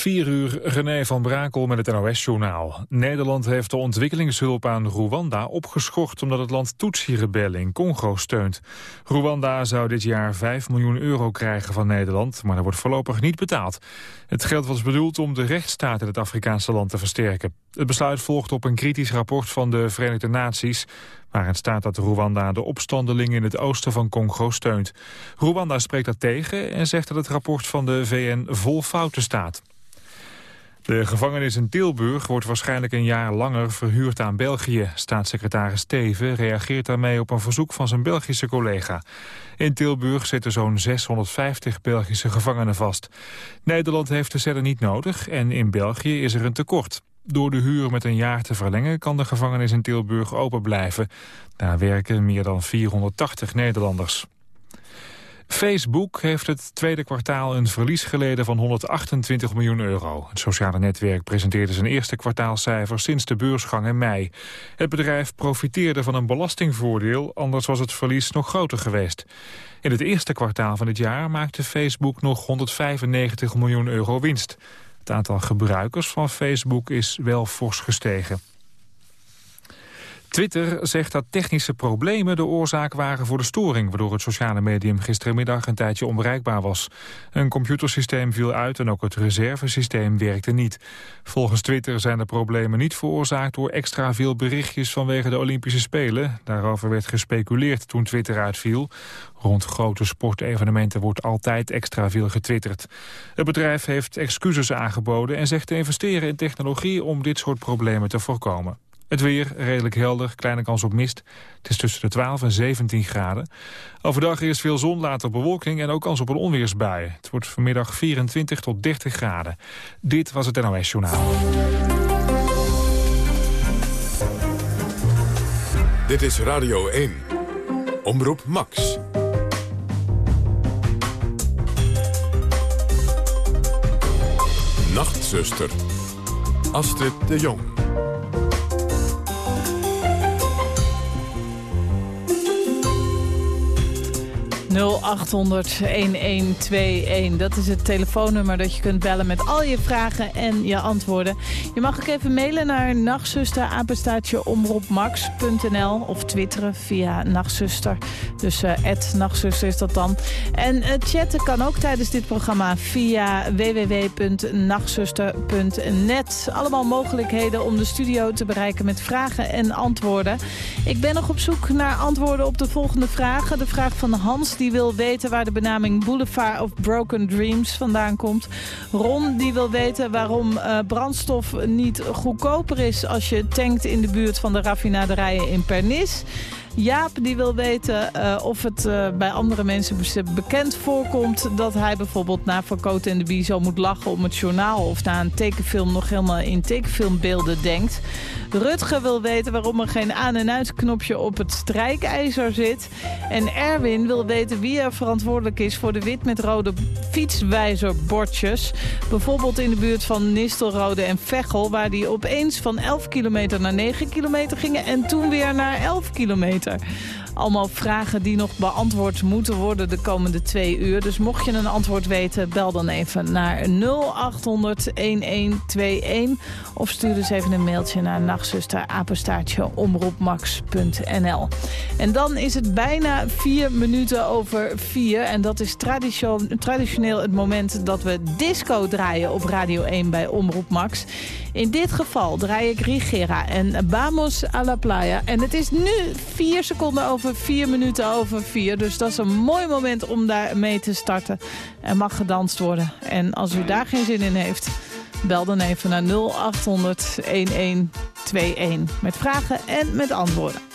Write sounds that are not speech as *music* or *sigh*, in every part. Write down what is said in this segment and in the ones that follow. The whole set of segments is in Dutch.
4 uur, René van Brakel met het NOS-journaal. Nederland heeft de ontwikkelingshulp aan Rwanda opgeschort... omdat het land Tutsi-rebellen in Congo steunt. Rwanda zou dit jaar 5 miljoen euro krijgen van Nederland... maar dat wordt voorlopig niet betaald. Het geld was bedoeld om de rechtsstaat in het Afrikaanse land te versterken. Het besluit volgt op een kritisch rapport van de Verenigde Naties... waarin staat dat Rwanda de opstandelingen in het oosten van Congo steunt. Rwanda spreekt dat tegen en zegt dat het rapport van de VN vol fouten staat. De gevangenis in Tilburg wordt waarschijnlijk een jaar langer verhuurd aan België. Staatssecretaris Teven reageert daarmee op een verzoek van zijn Belgische collega. In Tilburg zitten zo'n 650 Belgische gevangenen vast. Nederland heeft de cellen niet nodig en in België is er een tekort. Door de huur met een jaar te verlengen kan de gevangenis in Tilburg open blijven. Daar werken meer dan 480 Nederlanders. Facebook heeft het tweede kwartaal een verlies geleden van 128 miljoen euro. Het sociale netwerk presenteerde zijn eerste kwartaalcijfer sinds de beursgang in mei. Het bedrijf profiteerde van een belastingvoordeel, anders was het verlies nog groter geweest. In het eerste kwartaal van het jaar maakte Facebook nog 195 miljoen euro winst. Het aantal gebruikers van Facebook is wel fors gestegen. Twitter zegt dat technische problemen de oorzaak waren voor de storing... waardoor het sociale medium gistermiddag een tijdje onbereikbaar was. Een computersysteem viel uit en ook het reservesysteem werkte niet. Volgens Twitter zijn de problemen niet veroorzaakt door extra veel berichtjes vanwege de Olympische Spelen. Daarover werd gespeculeerd toen Twitter uitviel. Rond grote sportevenementen wordt altijd extra veel getwitterd. Het bedrijf heeft excuses aangeboden en zegt te investeren in technologie om dit soort problemen te voorkomen. Het weer redelijk helder, kleine kans op mist. Het is tussen de 12 en 17 graden. Overdag eerst veel zon, later bewolking en ook kans op een onweersbui. Het wordt vanmiddag 24 tot 30 graden. Dit was het NOS Journaal. Dit is Radio 1. Omroep Max. Nachtzuster. Astrid de Jong. 0800-1121. Dat is het telefoonnummer dat je kunt bellen met al je vragen en je antwoorden. Je mag ook even mailen naar nachtzusterapenstaatjeomroepmax.nl of twitteren via nachtzuster. Dus uh, nachtzuster is dat dan. En uh, chatten kan ook tijdens dit programma via www.nachtzuster.net. Allemaal mogelijkheden om de studio te bereiken met vragen en antwoorden. Ik ben nog op zoek naar antwoorden op de volgende vragen. De vraag van Hans die wil weten waar de benaming Boulevard of Broken Dreams vandaan komt. Ron die wil weten waarom uh, brandstof niet goedkoper is als je tankt in de buurt van de raffinaderijen in Pernis. Jaap die wil weten uh, of het uh, bij andere mensen bekend voorkomt... dat hij bijvoorbeeld na Van en de Bie zo moet lachen om het journaal... of na een tekenfilm nog helemaal in tekenfilmbeelden denkt. Rutger wil weten waarom er geen aan- en uitknopje op het strijkijzer zit. En Erwin wil weten wie er verantwoordelijk is voor de wit met rode fietswijzerbordjes. Bijvoorbeeld in de buurt van Nistelrode en Veghel... waar die opeens van 11 kilometer naar 9 kilometer gingen... en toen weer naar 11 kilometer. Allemaal vragen die nog beantwoord moeten worden de komende twee uur. Dus mocht je een antwoord weten, bel dan even naar 0800-1121. Of stuur dus even een mailtje naar nachtzusterapenstaartje omroepmax.nl. En dan is het bijna vier minuten over vier. En dat is traditioneel het moment dat we disco draaien op Radio 1 bij Omroep Max. In dit geval draai ik Rigera en Vamos a la Playa. En het is nu vier seconden over vier minuten over vier. Dus dat is een mooi moment om daar mee te starten. Er mag gedanst worden. En als u daar geen zin in heeft, bel dan even naar 0800 1121. Met vragen en met antwoorden.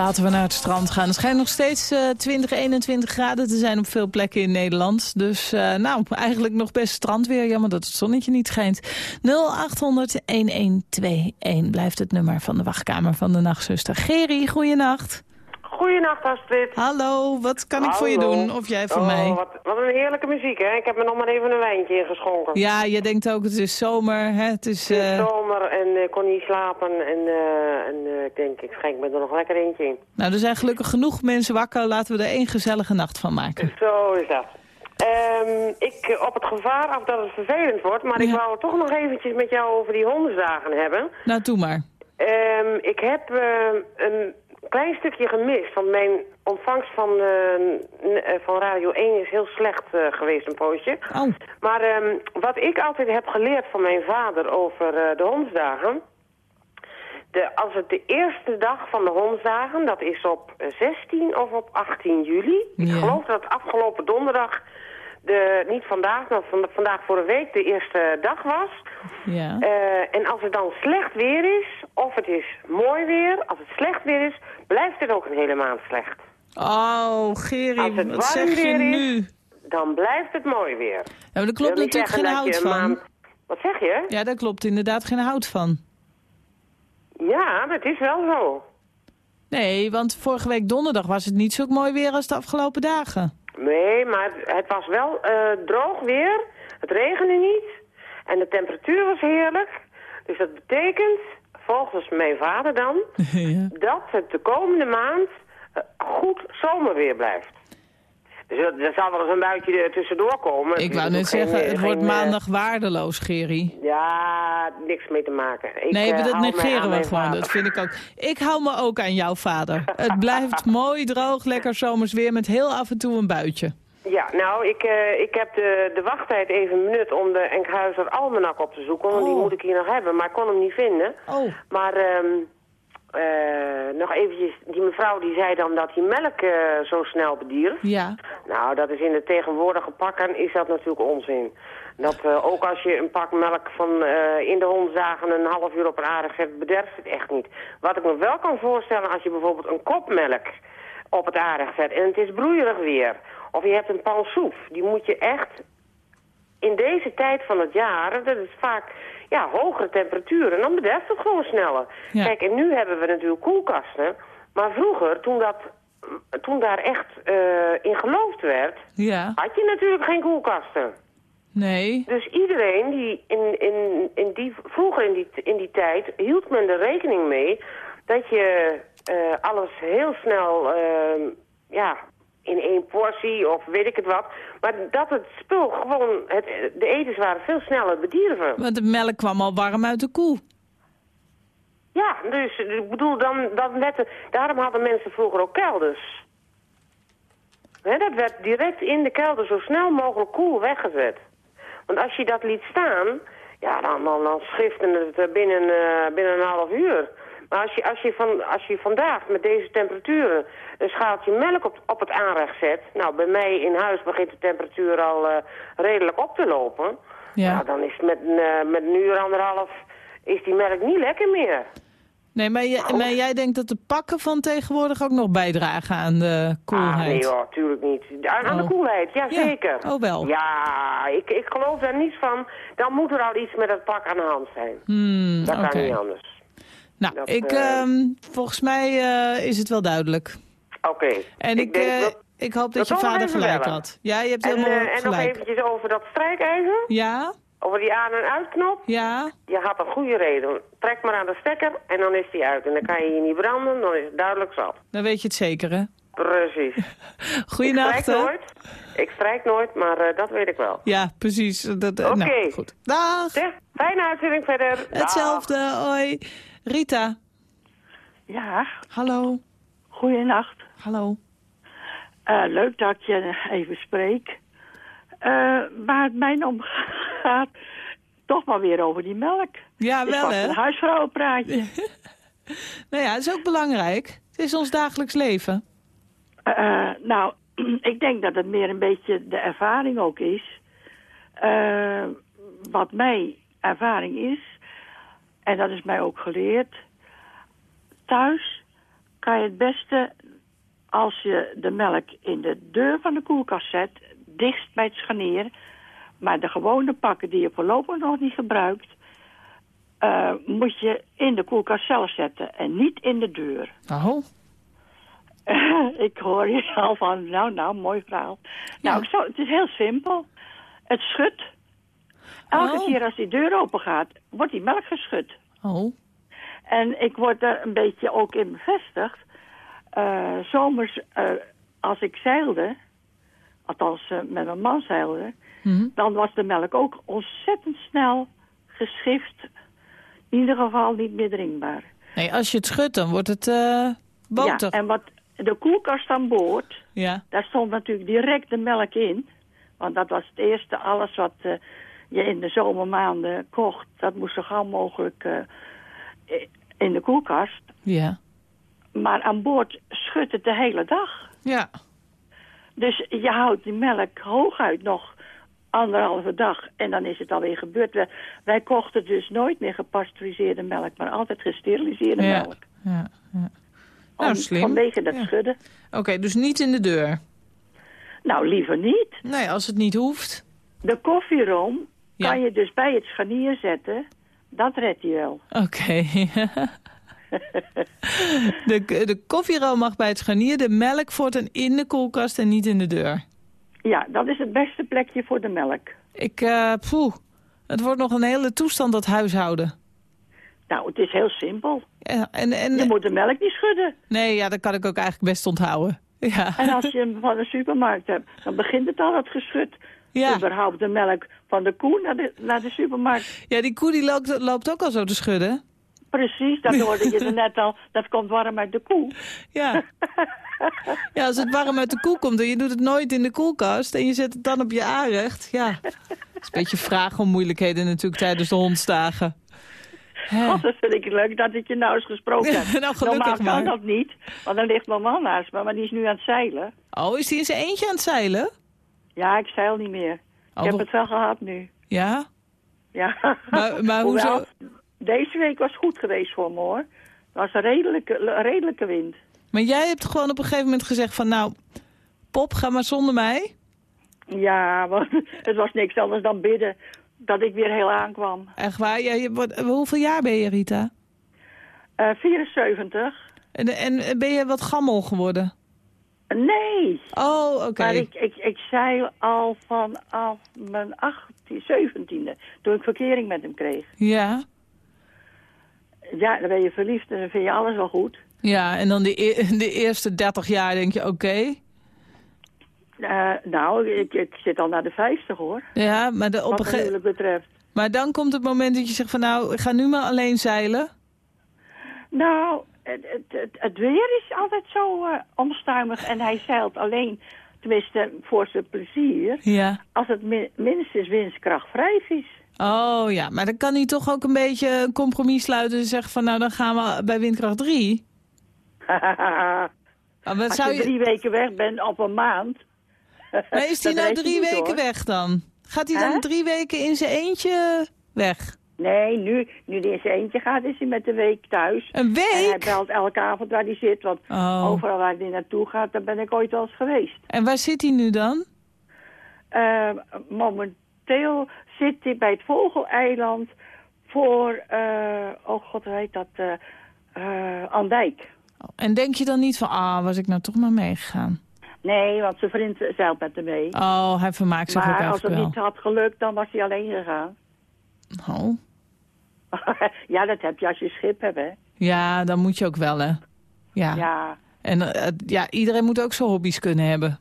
Laten we naar het strand gaan. Het schijnt nog steeds eh 20, 21 graden te zijn op veel plekken in Nederland. Dus eh, nou, eigenlijk nog best strandweer. Jammer dat het zonnetje niet schijnt. 0800-1121 blijft het nummer van de wachtkamer van de nachtzuster. Geri, goeienacht. Goeienacht Astrid. Hallo, wat kan ik voor je Hallo. doen? Of jij voor oh, mij? Wat, wat een heerlijke muziek, hè? Ik heb me nog maar even een wijntje ingeschonken. Ja, je denkt ook het is zomer. Hè? Het is, Het is eh, zomer en ik kon niet slapen en, eh, en eh, ik denk, ik schenk me er nog lekker eentje in. nou, er zijn gelukkig genoeg mensen wakker. Laten we er één gezellige nacht van maken. Zo is dat. Ehm, ik eh, op het gevaar af dat het vervelend wordt, maar ik wou het toch nog eventjes met jou over die hondensdagen hebben. Nou, doe maar. Ehm, ik heb eh, een klein stukje gemist, want mijn ontvangst van, eh, n- eh, van Radio 1 is heel slecht eh, geweest een poosje. Oh, Maar ehm, wat ik altijd heb geleerd van mijn vader over eh, de hondsdagen... De, als het de eerste dag van de hondsdagen, dat is op eh, 16 of op 18 juli... Ik geloof dat afgelopen donderdag, de, niet vandaag, maar van, vandaag voor een week de eerste dag was... ja. En als het dan slecht weer is, of het is mooi weer, als het slecht weer is, blijft het ook een hele maand slecht. Oh, het wat warm zeg je weer is, nu? Dan blijft het mooi weer. Ja, maar daar klopt natuurlijk geen dat hout van. maand- Wat zeg je? Ja, daar klopt inderdaad geen hout van. Ja, dat is wel zo. Nee, want vorige week donderdag was het niet zo mooi weer als de afgelopen dagen. Nee, maar het, het was wel eh, droog weer. Het regende niet. En de temperatuur was heerlijk. Dus dat betekent, volgens mijn vader dan, *laughs* ja. dat het de komende maand eh, goed zomerweer blijft. Dus er, zal wel eens een buitje er tussendoor komen. Ik wou net geen, zeggen, eh, het wordt geen, eh, maandag waardeloos, Geri. Ja, niks mee te maken. Ik, Nee, eh, dat negeren we gewoon. Dat vind ik ook. Ik hou me ook aan jouw vader. Het blijft *laughs* mooi, droog, lekker zomers weer met heel af en toe een buitje. Ja, nou, ik, eh, ik heb de, de wachttijd even benut om de Enkhuizer Almanak op te zoeken. Want die Oh. moet ik hier nog hebben, maar ik kon hem niet vinden. Oh, Maar ehm, eh, nog eventjes, die mevrouw die zei dan dat die melk eh, zo snel bedierf. ja. Nou, dat is in de tegenwoordige pakken is dat natuurlijk onzin. Dat ook als je een pak melk van in de hondzagen een half uur op een aardig zet, bederft het echt niet. Wat ik me wel kan voorstellen als je bijvoorbeeld een kop melk op het aardig zet en het is broeierig weer. Of je hebt een pan soep, die moet je echt in deze tijd van het jaar, dat is vaak ja, hogere temperaturen, dan bederft het gewoon sneller. Ja. Kijk, en nu hebben we natuurlijk koelkasten, maar vroeger, toen, dat, toen daar echt eh, in geloofd werd, Ja. had je natuurlijk geen koelkasten. Nee. Dus iedereen die in, in, in die, vroeger in die, in die tijd hield men er rekening mee dat je eh, alles heel snel eh, ja, in één portie of weet ik het wat. Maar dat het spul gewoon, het, de etens waren veel sneller bedierven. Want de melk kwam al warm uit de koe. Ja, dus ik bedoel, dan, dan werd daarom hadden mensen vroeger ook kelders. Hè, dat werd direct in de kelder zo snel mogelijk koel weggezet. Want als je dat liet staan, ja, dan, dan, dan het binnen, eh, binnen een half uur. Maar als je, als, je van, als je vandaag met deze temperaturen een schaaltje melk op, op het aanrecht zet... Nou, bij mij in huis begint de temperatuur al eh, redelijk op te lopen. Ja. Nou, dan is het met, een, eh, met een uur, anderhalf, is die melk niet lekker meer. Nee, maar, je, maar jij denkt dat de pakken van tegenwoordig ook nog bijdragen aan de Ah, koelheid? nee hoor, tuurlijk niet. Aan, aan de Oh. koelheid, ja, Ja, zeker. oh wel. Ja, ik, ik geloof daar niets van. Dan moet er al iets met het pak aan de hand zijn. Hmm, Dat kan niet anders. Nou, Dat, ik, eh, ehm, volgens mij is het wel duidelijk. Oké. En ik, denk eh, dat- ik hoop dat dat je vader gelijk bellen. had. Ja, je hebt En, helemaal eh, en nog gelijk. eventjes over dat strijkijzer. Ja, Over die aan- en uitknop. ja. Je had een goede reden. Trek maar aan de stekker en dan is die uit. En dan kan je je niet branden, dan is het duidelijk zat. Dan weet je het zeker, hè? Precies. *laughs* ik Goeienacht, strijk hè? nooit. Ik strijk nooit, maar eh, dat weet ik wel. Ja, precies. Dat, eh, Oké. nou, goed. Dag. Zeg, fijne uitzending verder. Dag. Hetzelfde, hoi. Rita, Ja, hallo. goeienacht. Hallo. Eh, leuk dat ik je even spreek. Eh, waar het mij om gaat, toch maar weer over die melk. Ja, wel, hè? een huisvrouwenpraatje. *laughs* Nou ja, het is ook belangrijk. Het is ons dagelijks leven. Eh, nou, *clears throat* ik denk dat het meer een beetje de ervaring ook is. Wat mijn ervaring is, en dat is mij ook geleerd. Thuis kan je het beste, als je de melk in de deur van de koelkast zet, dichtst bij het scharnier, maar de gewone pakken die je voorlopig nog niet gebruikt, eh, moet je in de koelkast zelf zetten en niet in de deur. Oh, *laughs* ik hoor je al van, nou, nou, mooi verhaal. Nou, het is heel simpel. Het schudt. Elke Oh. keer als die deur open gaat, wordt die melk geschud. oh. En ik word er een beetje ook in bevestigd. Eh, zomers, eh, als ik zeilde, althans eh, met mijn man zeilde, Mhm. dan was de melk ook ontzettend snel geschift. In ieder geval niet meer drinkbaar. Nee, als je het schudt, dan wordt het boter. Ja, en wat de koelkast aan boord, Ja. Daar stond natuurlijk direct de melk in. Want dat was het eerste, alles wat je in de zomermaanden kocht, dat moest zo gauw mogelijk in de koelkast. Ja. Maar aan boord schudt het de hele dag. Ja. Dus je houdt die melk hooguit nog anderhalve dag en dan is het alweer gebeurd. Wij, wij kochten dus nooit meer gepasteuriseerde melk, maar altijd gesteriliseerde Ja. melk. ja. ja. Nou, Om- slim. Vanwege dat Ja. schudden. Oké, dus niet in de deur. Nou, liever niet. Nee, als het niet hoeft. De koffieroom kan je dus bij het scharnier zetten. Dat redt hij wel. Oké. *laughs* *laughs* de, de koffieroom mag bij het scharnier, de melk voortaan in de koelkast en niet in de deur. Ja, dat is het beste plekje voor de melk. Ik, poeh, het wordt nog een hele toestand dat huishouden. Nou, het is heel simpel. Ja, en, en, Je moet de melk niet schudden. Nee, ja, dat kan ik ook eigenlijk best onthouden. *laughs* Ja, En als je hem van de supermarkt hebt, dan begint het al het geschud. ja. Überhaupt de melk van de koe naar de, naar de supermarkt. ja die koe die loopt, loopt ook al zo te schudden. Precies, dat *laughs* hoorde je er net al. Dat komt warm uit de koe. Ja. *laughs* ja, als het warm uit de koel komt en je doet het nooit in de koelkast... en je zet het dan op je aanrecht, ja. Dat is een beetje vragen om moeilijkheden natuurlijk tijdens de hondsdagen. God, dat vind ik leuk dat ik je nou eens gesproken heb. *laughs* Nou, gelukkig Normaal kan maar. dat niet, want dan ligt mijn man naast me, maar die is nu aan het zeilen. Oh, is die in zijn eentje aan het zeilen? Ja, ik zeil niet meer. Oh, ik heb wa- het wel gehad nu. Ja? Ja. Maar, maar hoezo? Deze week was goed geweest voor me hoor. Het was een redelijke, redelijke wind. Maar jij hebt gewoon op een gegeven moment gezegd van... nou, Pop, ga maar zonder mij. Ja, want *laughs* het was niks anders dan bidden dat ik weer heel aankwam. Echt waar? Ja, je, wordt- hoeveel jaar ben je, Rita? Eh 74? En, en ben je wat gammel geworden? Nee, Oh, oké. maar ik, ik, ik zeil al vanaf mijn 18, 17e, toen ik verkering met hem kreeg. Ja. Ja, dan ben je verliefd en dan vind je alles wel goed. Ja, en dan de, e- *laughs* de eerste 30 jaar denk je, oké. Eh, nou, ik, ik zit al naar de 50 hoor, Ja, maar, de, op een een ge- huwelijk betreft. maar dan komt het moment dat je zegt van nou, ik ga nu maar alleen zeilen. Nou, het, het, het, weer is altijd zo eh, onstuimig en hij zeilt alleen, tenminste voor zijn plezier, Ja. als het mi- minstens windkrachtvrij is. Oh ja, maar dan kan hij toch ook een beetje een compromis sluiten en zeggen van nou, dan gaan we bij windkracht 3. Maar *laughs* wat Als zou je drie weken weg bent op een maand. *laughs* Maar is hij nou drie weken hoor. weg dan? Gaat hij dan drie weken in zijn eentje weg? Nee, nu, nu die in zijn eentje gaat, is hij met de week thuis. Een En hij week? belt elke avond waar hij zit, want Oh. overal waar hij naartoe gaat, daar ben ik ooit wel eens geweest. En waar zit hij nu dan? Eh, momenteel zit hij bij het Vogeleiland voor, eh, oh god, hoe heet dat, eh Eh Andijk. En denk je dan niet van, ah, was ik nou toch maar meegegaan? Nee, want zijn vriend zeilt met hem mee. Oh, hij vermaakt zich ook maar als het wel. niet had gelukt, dan was hij alleen gegaan. Oh. *laughs* ja, dat heb je als je schip hebt, hè. Ja, dan moet je ook wel, hè? Ja. Ja, En ja, iedereen moet ook zijn hobby's kunnen hebben.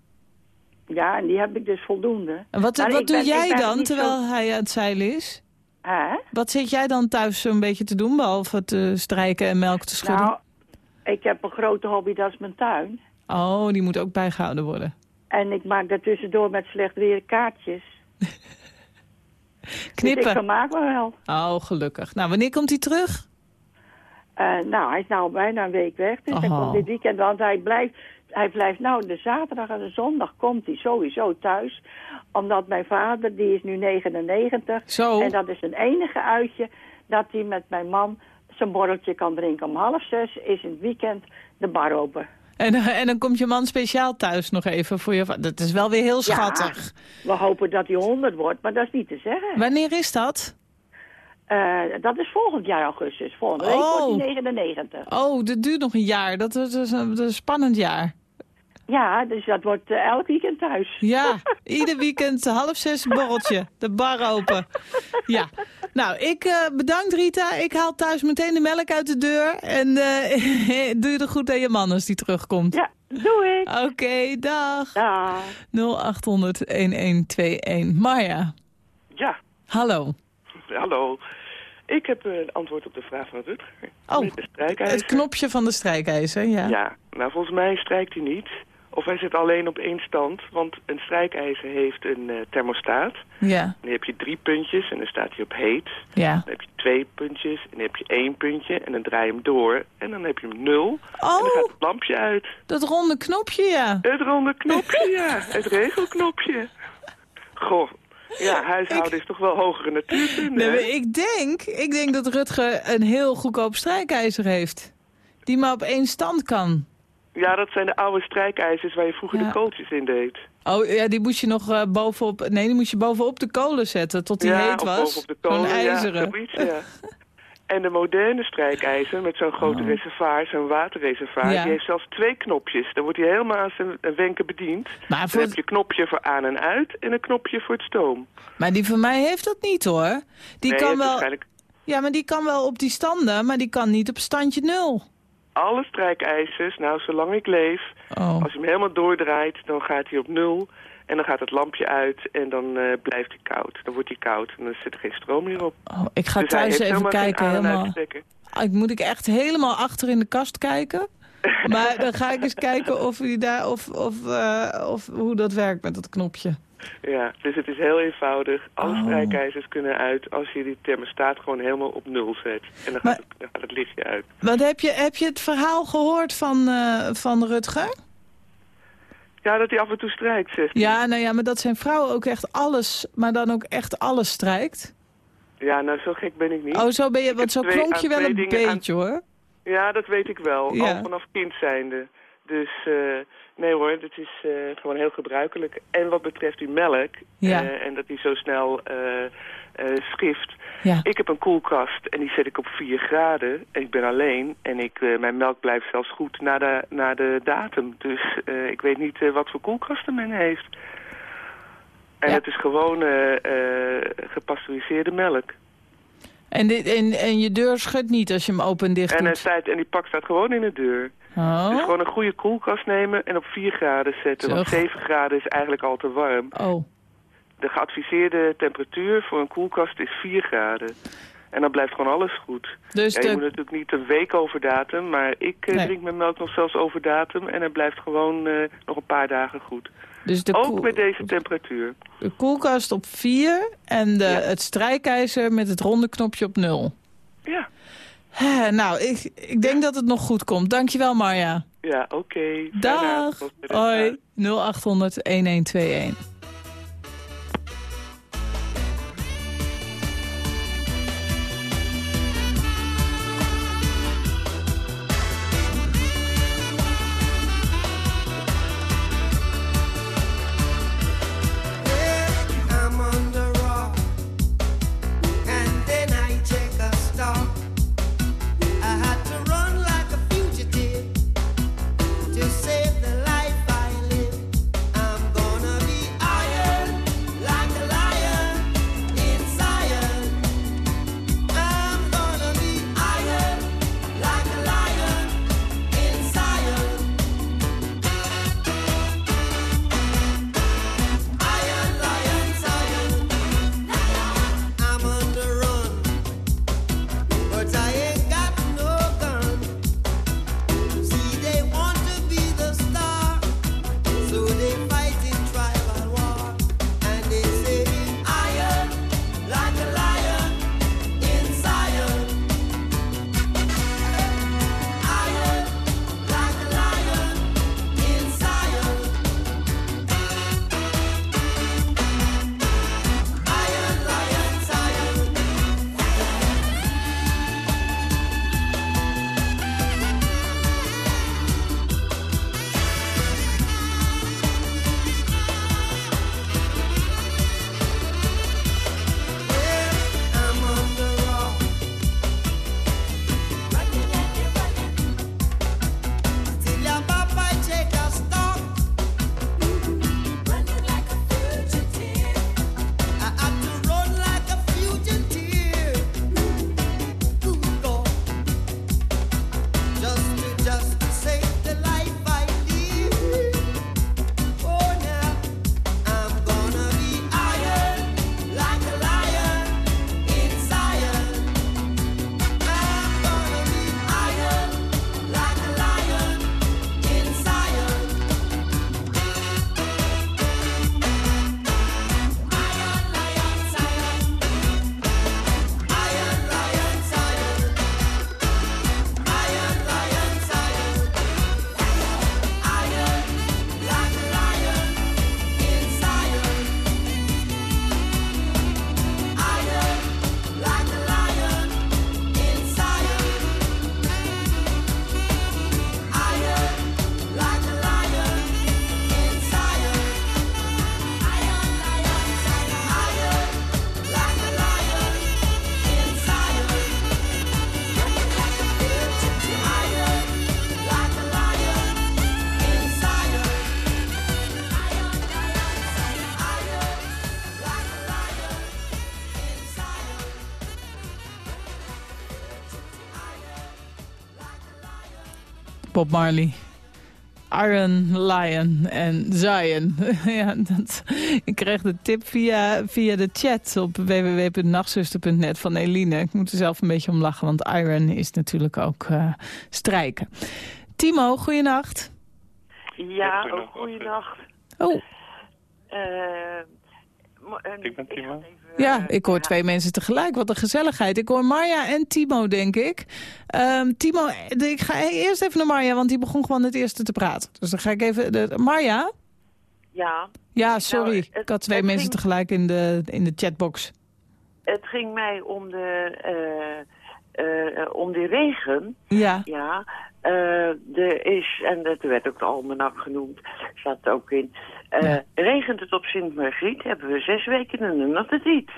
Ja en die heb ik dus voldoende. En wat, wat doe ben- jij dan zo- terwijl hij aan het zeilen is? Hè? Wat zit jij dan thuis zo'n beetje te doen, behalve te strijken en melk te schudden? Nou, ik heb een grote hobby, dat is mijn tuin. Oh, die moet ook bijgehouden worden. En ik maak daartussendoor met slecht weer kaartjes. *laughs* Dus ik Knippen. vermaak me wel. Oh, gelukkig. Nou, wanneer komt hij terug? Eh, nou, hij is nou bijna een week weg, dus hij Oh. komt dit weekend. Want hij blijft, hij blijft nou de zaterdag en de zondag komt hij sowieso thuis. Omdat mijn vader, die is nu 99. Zo. En dat is een enige uitje dat hij met mijn man zijn borreltje kan drinken. Om half zes is in het weekend de bar open. En, en dan komt je man speciaal thuis nog even voor je... Dat is wel weer heel schattig. We hopen dat hij 100 wordt, maar dat is niet te zeggen. Wanneer is dat? Eh, dat is volgend jaar augustus. Volgende week Oh. wordt hij 99. Oh, dat duurt nog een jaar. Dat is, dat is een, dat is een spannend jaar. Ja, dus dat wordt eh, elk weekend thuis. Ja, *laughs* ieder weekend half zes borreltje. De bar open. Ja. Nou, ik eh, bedankt Rita. Ik haal thuis meteen de melk uit de deur. En eh, *laughs* doe je er goed aan je man als die terugkomt. Ja, doe ik. Oké, dag. Dag. 0800-1121. Marja, Ja, hallo. hallo. Ik heb een antwoord op de vraag van Rutger. Oh, Met de strijkijzer. Het knopje van de strijkijzer, ja. Ja, nou volgens mij strijkt hij niet. Of hij zit alleen op één stand. Want een strijkijzer heeft een eh, thermostaat. Ja, Dan heb je drie puntjes en dan staat hij op heet. ja. Dan heb je twee puntjes en dan heb je één puntje. En dan draai je hem door. En dan heb je hem nul. En dan gaat Oh, het lampje uit. dat ronde knopje, ja. Het ronde knopje, ja. Het regelknopje. Goh. Ja, huishouden is toch wel hogere natuurkunde, Nee, ik denk, ik denk dat Rutger een heel goedkoop strijkijzer heeft. Die maar op één stand kan. Ja, dat zijn de oude strijkijzers waar je vroeger Ja. de kooltjes in deed. Oh ja, die moest je nog eh, bovenop. Nee, die moest je bovenop de kolen zetten tot die ja, heet was. bovenop de kolen, ijzeren. Ja, ja. *laughs* En de moderne strijkijzer met zo'n grote Oh. reservoir, zo'n waterreservoir, Ja. die heeft zelfs twee knopjes. Dan wordt hij helemaal aan zijn wenken bediend. maar, Dan voor, heb je een knopje voor aan en uit en een knopje voor het stoom. maar die van mij heeft dat niet hoor. Die nee, kan wel. waarschijnlijk Ja, maar die kan wel op die standen, maar die kan niet op standje nul. Alle strijkijzers, nou zolang ik leef, Oh. als je hem helemaal doordraait, dan gaat hij op nul. En dan gaat het lampje uit en dan eh, blijft hij koud. Dan wordt hij koud en dan zit er geen stroom meer op. oh ik ga dus thuis even kijken. Helemaal. Ik moet ik echt helemaal achter in de kast kijken. *laughs* Maar dan ga ik eens kijken of, u daar, of, of, eh, of hoe dat werkt met dat knopje. *laughs* Ja, dus het is heel eenvoudig. Alle Oh. strijkijzers kunnen uit als je die thermostaat gewoon helemaal op nul zet. En dan, Maar- gaat, het, dan gaat het lichtje uit. Want heb je, heb je het verhaal gehoord van, eh, van Rutger? Ja, dat hij af en toe strijkt, zegt hij. Ja, nou ja, maar dat zijn vrouwen ook echt alles, maar dan ook echt alles strijkt. Ja, nou zo gek ben ik niet. Oh, zo ben je, Ik want zo twee- klonk je wel een aan- beetje hoor. Ja, dat weet ik wel. Ja. Al vanaf kind zijnde. Dus eh, nee hoor, het is eh, gewoon heel gebruikelijk. En wat betreft die melk, Ja. eh, en dat die zo snel eh schift. Ja. Ik heb een koelkast en die zet ik op 4 graden. En ik ben alleen. En ik, mijn melk blijft zelfs goed na de, na de datum. Dus ik weet niet wat voor koelkasten men heeft. En Ja. het is gewoon gepasteuriseerde melk. En, dit, en, en je deur schudt niet als je hem open en dicht En, doet. staat, en die pak staat gewoon in de deur. Dus Oh, gewoon een goede koelkast nemen en op 4 graden zetten. Zo. Want 7 graden is eigenlijk al te warm. oh. De geadviseerde temperatuur voor een koelkast is 4 graden. En dan blijft gewoon alles goed. Dus Ja, je moet natuurlijk niet een week over datum, maar ik eh, Nee. drink mijn melk nog zelfs over datum. En het blijft gewoon eh, nog een paar dagen goed. dus de, Ook met deze temperatuur. de koelkast op 4 en de, Ja. het strijkijzer met het ronde knopje op 0. Ja, nou, ik, ik denk dat het nog goed komt. Dankjewel Marja. ja oké. Dag. Hoi. 0800 1121. Bob Marley. Iron Lion en Zion. *laughs* ja, dat, ik kreeg de tip via, via de chat op www.nachtzuster.net van Eline. Ik moet er zelf een beetje om lachen, want Iron is natuurlijk ook eh, strijken. Timo, goeienacht. Ja, ook. Oh, Eh, Ik ben Timo. even, ja, eh, ik hoor twee mensen tegelijk. Wat een gezelligheid. Ik hoor Marja en Timo, denk ik. Ehm, Timo, eh, ik ga eerst even naar Marja, want die begon gewoon het eerste te praten. Dus dan ga ik even... De, Marja? Ja, Ja, sorry. Nou, het- ik had twee het mensen ging- tegelijk in de, in de chatbox. het ging mij om de, eh, eh, om de regen. Ja, Ja, eh, er is, en dat werd ook de almanak genoemd, staat er ook in. Eh. Regent het op Sint Margriet, hebben we zes weken een natte tiet.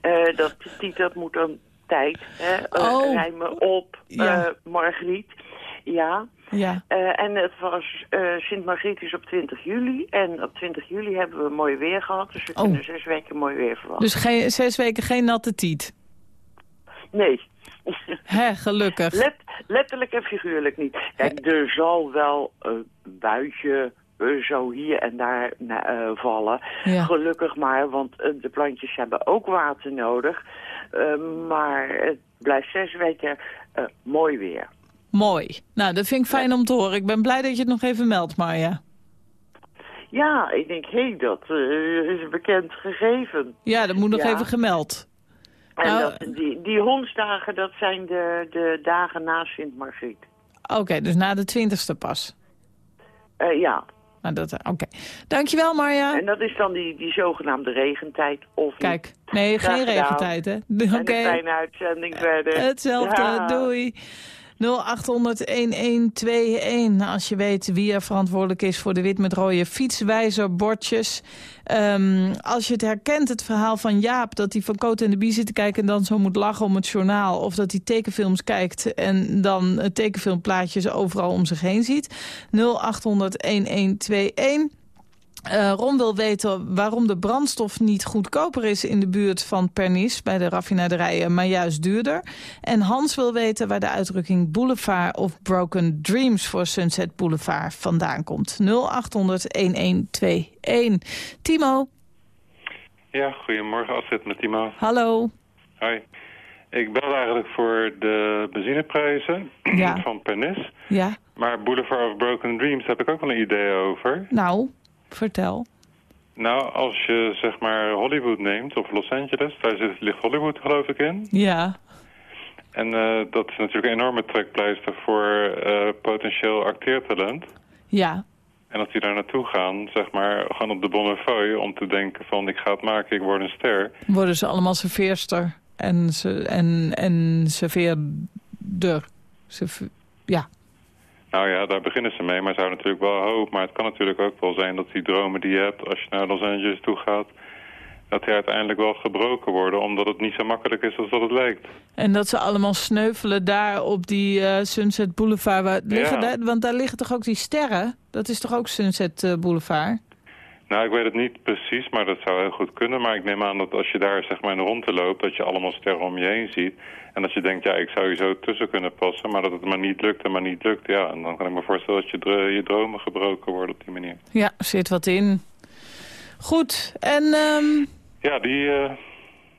Eh, dat tiet, dat moet dan tijd, hè, eh, Oh. rijmen op Ja. eh, Margriet. Ja, ja. Eh, en het was eh, Sint Margriet is op 20 juli. En op 20 juli hebben we mooi weer gehad. Dus we Oh. kunnen zes weken mooi weer verwachten. Dus geen, zes weken geen natte tiet. Nee. Hè, gelukkig. Let, letterlijk en figuurlijk niet. Kijk, er zal wel een buitje eh, zo hier en daar eh, vallen. Ja. Gelukkig maar, want eh, de plantjes hebben ook water nodig. Eh, maar het blijft zes weken mooi weer. Mooi. Nou, dat vind ik fijn om te horen. Ik ben blij dat je het nog even meldt, Marja. Ja, ik denk, hé, dat is een bekend gegeven. Ja, dat moet nog Ja. even gemeld. En Nou, dat, die, die hondsdagen, dat zijn de, de dagen na Sint Margriet. Oké, dus na de twintigste pas. Eh, ja, Nou, dat, Oké. Dankjewel, Marja. en dat is dan die, die zogenaamde regentijd. Of niet. Kijk, nee, Graag geen gedaan. regentijd, hè? *laughs* En Oké. een fijne uitzending verder. Hetzelfde, Ja. doei. 0800-1121 als je weet wie er verantwoordelijk is voor de wit met rode fietswijzerbordjes. Ehm, als je het herkent, het verhaal van Jaap, dat hij van Coat en de Bie zit te kijken en dan zo moet lachen om het journaal. Of dat hij tekenfilms kijkt en dan tekenfilmplaatjes overal om zich heen ziet. 0800-1121. Eh, Ron wil weten waarom de brandstof niet goedkoper is in de buurt van Pernis bij de raffinaderijen, maar juist duurder. En Hans wil weten waar de uitdrukking Boulevard of Broken Dreams voor Sunset Boulevard vandaan komt. 0800-1121. Timo, Ja, goedemorgen Astrid met Timo. hallo. Hoi. Ik bel eigenlijk voor de benzineprijzen Ja. van Pernis. Ja, Maar Boulevard of Broken Dreams heb ik ook wel een idee over. nou, vertel. Nou, als je zeg maar Hollywood neemt, of Los Angeles, daar zit, ligt Hollywood geloof ik in. Ja, En eh, dat is natuurlijk een enorme trekpleister voor eh, potentieel acteertalent. ja, En als die daar naartoe gaan, zeg maar, gewoon op de Bonnefoy om te denken van ik ga het maken, ik word een ster. worden ze allemaal serveerster en, ze, en, en serveerder. Serve- ja, Nou ja, daar beginnen ze mee, maar zou natuurlijk wel hoop. Maar het kan natuurlijk ook wel zijn dat die dromen die je hebt als je naar Los Angeles toe gaat, dat die uiteindelijk wel gebroken worden, omdat het niet zo makkelijk is als dat het lijkt. En dat ze allemaal sneuvelen daar op die eh, Sunset Boulevard. Waar, liggen daar, want daar liggen toch ook die sterren? Dat is toch ook Sunset eh, Boulevard? Nou, ik weet het niet precies, maar dat zou heel goed kunnen. Maar ik neem aan dat als je daar zeg maar in de rondte loopt, dat je allemaal sterren om je heen ziet. En dat je denkt, ja, ik zou je zo tussen kunnen passen, maar dat het maar niet lukt en maar niet lukt. Ja, en dan kan ik me voorstellen dat je, je dromen gebroken worden op die manier. Ja, zit wat in. Goed, en ehm, Ja, die... eh,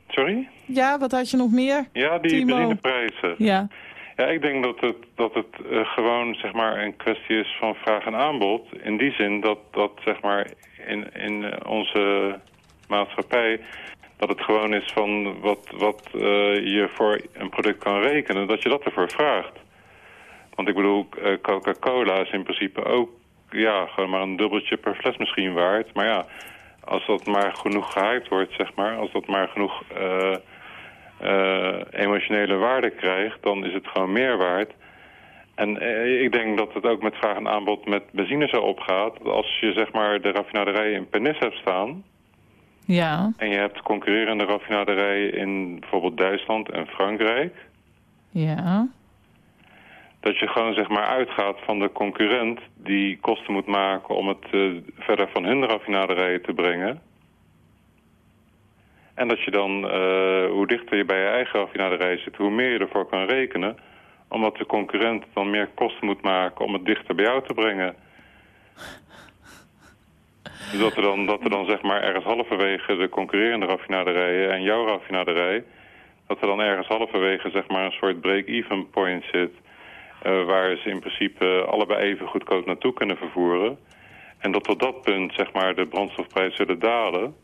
sorry? ja, wat had je nog meer? Ja, die Timo. benzineprijzen. Ja, Ja, ik denk dat het, dat het eh, gewoon zeg maar, een kwestie is van vraag en aanbod. In die zin dat, dat zeg maar, in, in onze maatschappij... dat het gewoon is van wat, wat eh, je voor een product kan rekenen... dat je dat ervoor vraagt. Want ik bedoel, eh, Coca-Cola is in principe ook... ja, gewoon maar een dubbeltje per fles misschien waard. Maar ja, als dat maar genoeg gehyped wordt, zeg maar... als dat maar genoeg... eh, emotionele waarde krijgt, dan is het gewoon meer waard. En ik denk dat het ook met vraag en aanbod met benzine zo opgaat. Als je zeg maar de raffinaderijen in Pernis hebt staan... ja, en je hebt concurrerende raffinaderijen in bijvoorbeeld Duitsland en Frankrijk... ja, dat je gewoon zeg maar uitgaat van de concurrent die kosten moet maken om het eh, verder van hun raffinaderijen te brengen. En dat je dan, eh, hoe dichter je bij je eigen raffinaderij zit, hoe meer je ervoor kan rekenen Omdat de concurrent dan meer kosten moet maken om het dichter bij jou te brengen. Dus dat er dan, dat er dan zeg maar ergens halverwege de concurrerende raffinaderijen en jouw raffinaderij... dat er dan ergens halverwege zeg maar een soort break-even point zit... eh, waar ze in principe allebei even goedkoop naartoe kunnen vervoeren. En dat tot dat punt zeg maar de brandstofprijzen zullen dalen...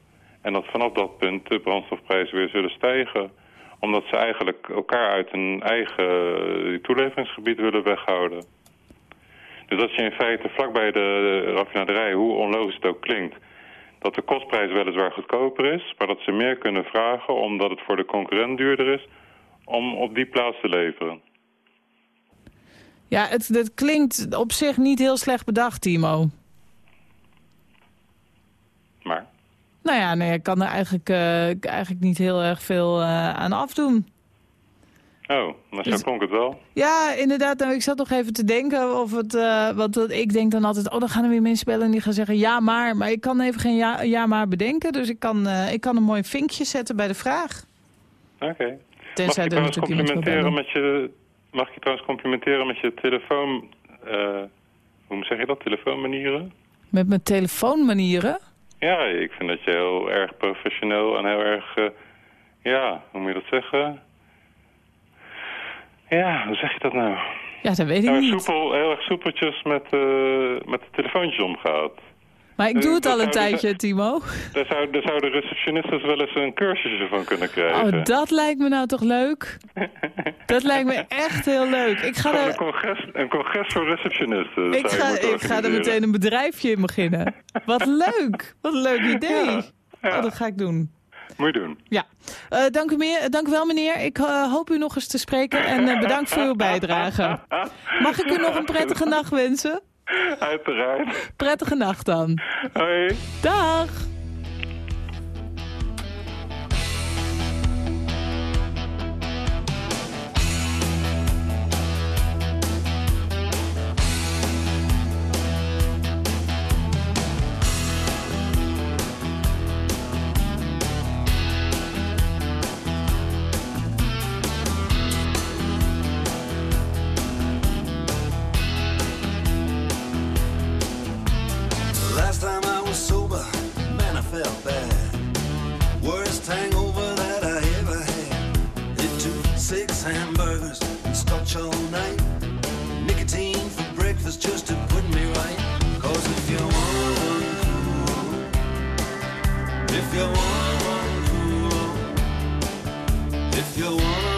En dat vanaf dat punt de brandstofprijzen weer zullen stijgen. Omdat ze eigenlijk elkaar uit hun eigen eh, toeleveringsgebied willen weghouden. Dus dat je in feite vlakbij de raffinaderij, hoe onlogisch het ook klinkt... dat de kostprijs weliswaar goedkoper is... maar dat ze meer kunnen vragen omdat het voor de concurrent duurder is... om op die plaats te leveren. Ja, het, het klinkt op zich niet heel slecht bedacht, Timo. Maar Nou ja, nee, ik kan er eigenlijk, eh, eigenlijk niet heel erg veel eh, aan afdoen. Oh, nou zo Dus- klonk het wel. Ja, inderdaad. Nou, ik zat nog even te denken of het... eh, want ik denk dan altijd, oh, dan gaan er weer mensen bellen en die gaan zeggen ja, maar. Maar ik kan even geen ja, ja maar bedenken. Dus ik kan, eh, ik kan een mooi vinkje zetten bij de vraag. Oké. Mag Tenzij je er trouwens complimenteren met je... Mag je trouwens complimenteren met je telefoon... eh, hoe zeg je dat? Telefoonmanieren? Met mijn telefoonmanieren? Ja, ik vind dat je heel erg professioneel en heel erg... ja, hoe moet je dat zeggen? Ja, hoe zeg je dat nou? Ja, dat weet ik Heel erg, niet. soepel, heel erg soepeltjes met, eh, met de telefoontjes omgaat. Maar ik doe het dat al een zou- tijdje, Timo. Daar, zou, daar zouden receptionistes wel eens een cursusje van kunnen krijgen. Oh, dat lijkt me nou toch leuk? Dat lijkt me echt heel leuk. Ik ga er... een congres, een congres voor receptionisten. Ik ga, ik ga er meteen een bedrijfje in beginnen. Wat leuk. Wat een leuk idee. Oh, dat ga ik doen. Moet je doen. Ja. Eh, dank, u meer, dank u wel, meneer. Ik eh, hoop u nog eens te spreken. En eh, bedankt voor uw bijdrage. *laughs* Mag ik u nog een prettige nacht wensen? Uiteraard. Prettige nacht dan. Hoi. Dag. You wanna cool, if you wanna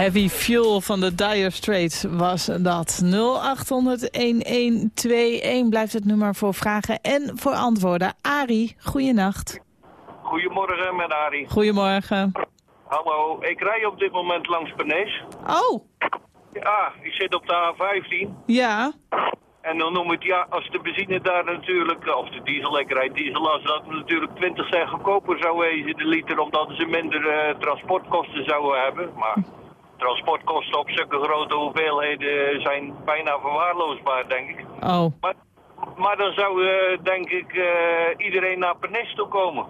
Heavy Fuel van de Dire Straits was dat. 0800-1121 blijft het nummer voor vragen en voor antwoorden. Arie, goeienacht. Goedemorgen, met Arie. Goedemorgen. Hallo, ik rij op dit moment langs Pernees. Oh, Ja, ik zit op de A15. ja. En dan noem ik, ja, als de benzine daar natuurlijk, eh, of de diesel, ik rijd diesel, als dat natuurlijk 20 cent goedkoper zou wezen de liter, omdat ze minder eh, transportkosten zouden hebben. Maar transportkosten op zulke grote hoeveelheden zijn bijna verwaarloosbaar, denk ik. Oh, Maar, maar dan zou, eh, denk ik, eh, iedereen naar Pernis toe komen.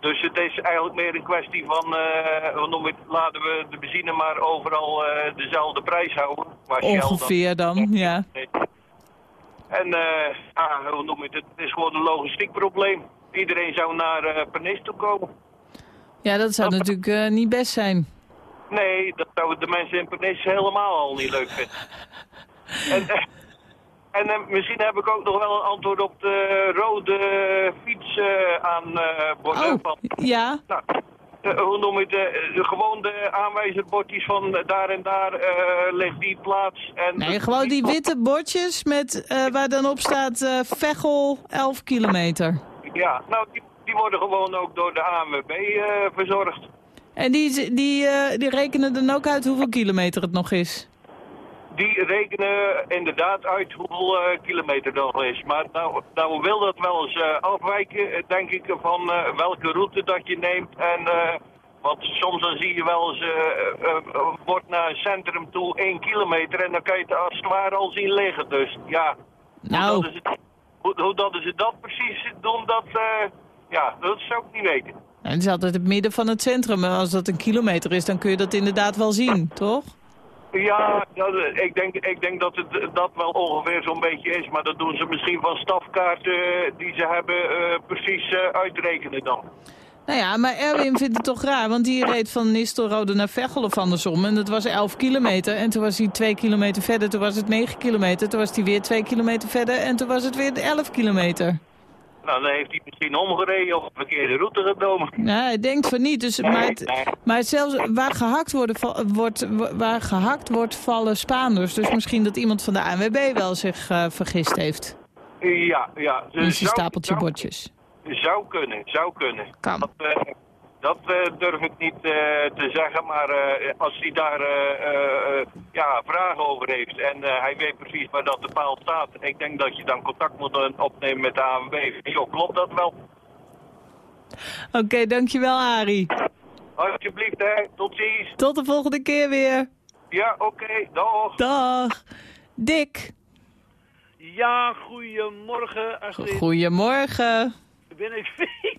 Dus het is eigenlijk meer een kwestie van, hoe noem ik, laten we de benzine maar overal dezelfde prijs houden. Maar Shell dan- ongeveer dan, ja. En ja, hoe noem je het, het is gewoon een logistiek probleem. Iedereen zou naar eh Pernis toe komen. Ja, dat zou natuurlijk niet best zijn. Nee, dat zouden de mensen in Pernis helemaal al niet leuk vinden. *laughs* en eh, en eh, misschien heb ik ook nog wel een antwoord op de rode fiets eh aan eh borden van... Ja, Nou, hoe noem je het? de- gewoon de aanwijzerbordjes van daar en daar eh, ligt die plaats. En nee, gewoon die witte bordjes met, eh, waar dan op staat eh Veghel 11 kilometer. Ja, nou, die, die worden gewoon ook door de ANWB eh, verzorgd. En die, die, eh, die rekenen dan ook uit hoeveel kilometer het nog is. Die rekenen inderdaad uit hoeveel eh, kilometer dat nog is. Maar nou, nou wil dat wel eens eh, afwijken, denk ik, van welke route dat je neemt. En, want soms dan zie je wel eens, wordt naar een centrum toe één kilometer en dan kan je het als het ware al zien liggen. Dus ja, Nou. hoe, dat is het, hoe, hoe dat ze dat precies doen, dat, ja, dat zou ik niet weten. En het is altijd het midden van het centrum. En als dat een kilometer is, dan kun je dat inderdaad wel zien, toch? Ja, dat, ik, denk, ik denk dat het dat wel ongeveer zo'n beetje is. Maar dat doen ze misschien van stafkaarten eh, die ze hebben eh, precies eh, uitrekenen dan. Nou ja, maar Erwin vindt het toch raar, want die reed van Nistelrode naar Veghel of andersom. En dat was 11 kilometer. En toen was hij 2 kilometer verder, toen was het 9 kilometer. Toen was hij weer 2 kilometer verder en toen was het weer 11 kilometer. Nou, dan heeft hij misschien omgereden of een verkeerde route genomen. Nou, hij denkt van niet. Dus, maar, het- maar zelfs waar gehakt, worden, wordt, waar gehakt wordt, vallen Spaanders. Dus misschien dat iemand van de ANWB wel zich eh, vergist heeft. Ja, ja. In zijn stapeltje zou- bordjes. Zou kunnen, zou kunnen. Kan. Dat, eh, dat eh, durf ik niet eh, te zeggen, maar eh, als hij daar eh, eh, eh, ja, vragen over heeft en eh, hij weet precies waar dat de paal staat, ik denk dat je dan contact moet opnemen met de ANWB. Jo, klopt dat wel? Oké, dankjewel Arie. Alsjeblieft, hè. Tot ziens. Tot de volgende keer weer. Ja, oké. Dag. Dag. Dick. Ja, goedemorgen Astrid. Goedemorgen. Ben *laughs* ik,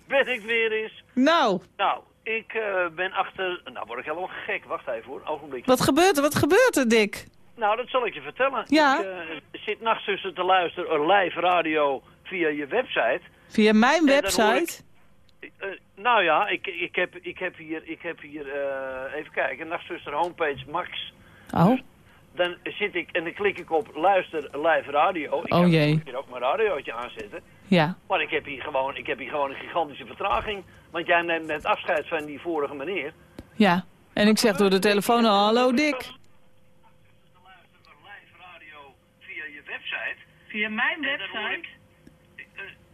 ben ik weer eens. Nou, Nou, ik eh, ben achter... Nou word ik helemaal gek. Wacht even hoor, een ogenblik. Wat gebeurt er? Wat gebeurt er, Dick? Nou, dat zal ik je vertellen. Ja. Ik eh, zit nachtzuster te luisteren, een live radio via je website. Via mijn website? Eh, nou ja, ik, ik, heb, ik heb hier, ik heb hier eh, even kijken, nachtzuster homepage Max. Oh, Dan zit ik en dan klik ik op luister live radio. Ik Oh kan jee. hier ook mijn radiootje aanzetten. ja. Maar ik heb, hier gewoon, ik heb hier gewoon een gigantische vertraging. Want jij neemt net afscheid van die vorige meneer. Ja. En ik zeg door de telefoon al, hallo Dick. Via je website. Via mijn website?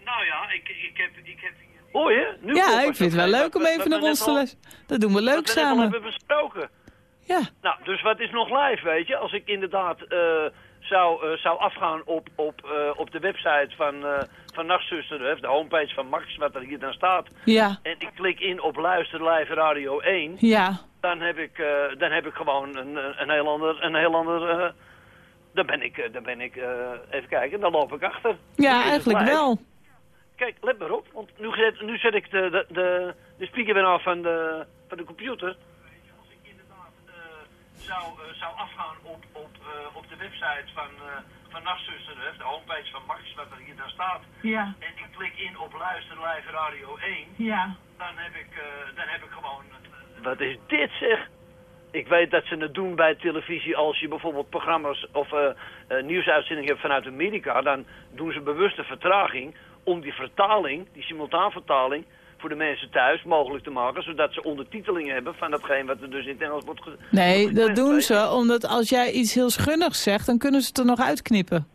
nou ja, ik, ik heb, ik heb hier... Hoor je? Nu Ja, ik vind het wel leuk om even naar we ons te luisteren. Dat doen we leuk we samen. hebben besproken. Ja. Nou, dus wat is nog live, weet je? Als ik inderdaad eh, zou, eh, zou afgaan op, op, eh, op de website van, van Nachtzuster, de homepage van Max, wat er hier dan staat. Ja. En ik klik in op Luister Live Radio 1. Ja. Dan heb ik, dan heb ik gewoon een, een heel ander... Een heel ander dan ben ik, dan ben ik eh, even kijken, dan loop ik achter. Ja, eigenlijk wel. Kijk, let maar op, want nu zet, nu zet ik de, de, de, de speaker weer af van de, van de computer. Als ik inderdaad eh, zou, eh, zou afgaan op, op, eh, op de website van, eh van Nachtzuster, de homepage van Max, wat er hier dan staat. Ja. En ik klik in op Luister Live Radio 1. Ja. Dan heb ik, eh, dan heb ik gewoon... Wat is dit zeg? Ik weet dat ze het doen bij televisie als je bijvoorbeeld programma's of eh, eh, nieuwsuitzendingen hebt vanuit Amerika. Dan doen ze bewuste vertraging om die vertaling, die simultaanvertaling, voor de mensen thuis mogelijk te maken. Zodat ze ondertitelingen hebben van datgene wat er dus in het Engels wordt ge- Nee, dat gezegd, doen ze omdat als jij iets heel schunnigs zegt, dan kunnen ze het er nog uitknippen.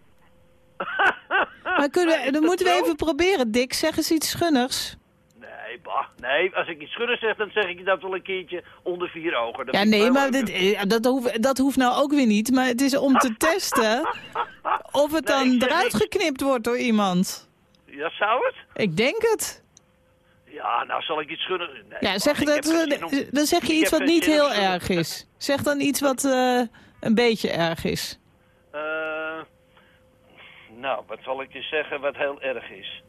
*laughs* maar kunnen, dan moeten we even proberen, Dick. Zeg eens iets schunnigs. Nee, bah. Nee, als ik iets schudden zeg, dan zeg ik dat wel een keertje onder vier ogen. Dat Ja, nee, maar dit, eh, dat, hoeft, dat hoeft nou ook weer niet. Maar het is om te *laughs* testen of het Nee, dan eruit geknipt wordt door iemand. Ja, zou het? Ik denk het. Ja, nou zal ik iets. Nee, Ja, zeg dat, heb dan zeg je iets wat niet heel erg is. Zeg dan iets wat eh, een beetje erg is. Eh, nou, wat zal ik je zeggen wat heel erg is?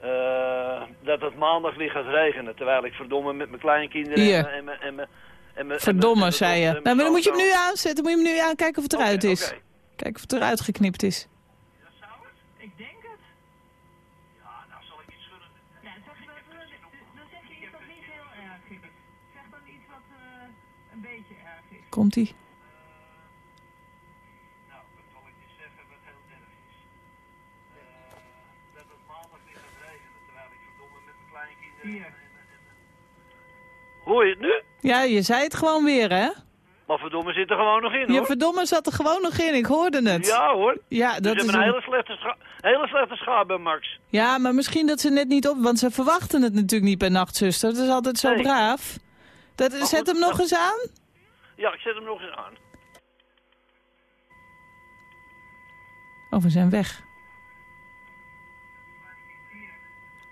Eh, dat het maandag weer gaat regenen, terwijl ik verdomme met mijn kleinkinderen Hier. en mijn- en mijn... En Verdomme, zei je. Nou, maar dan moet je hem nu aanzetten. Moet je hem nu aankijken of het eruit is. oké. Kijk of het eruit geknipt is. Is. Komt-ie. Nou, wat zal ik je zeggen wat heel erg is? Dat het maandag weer gaat regenen, terwijl ik verdomme met mijn kleinkinderen... Hier. Hoor je het nu? Ja, je zei het gewoon weer, hè? Maar verdomme zit er gewoon nog in, Je hoor. verdomme zat er gewoon nog in. Ik hoorde het. Ja, hoor. Ja, Dus dat is hebben een een- hele slechte, scha hele slechte schaap bij Max. Ja, maar misschien dat ze net niet op... Want ze verwachten het natuurlijk niet bij Nachtzuster. Dat is altijd zo Nee. braaf. Dat, zet goed, hem nog eens aan. Ja, ik zet hem nog eens aan. Oh, we zijn weg.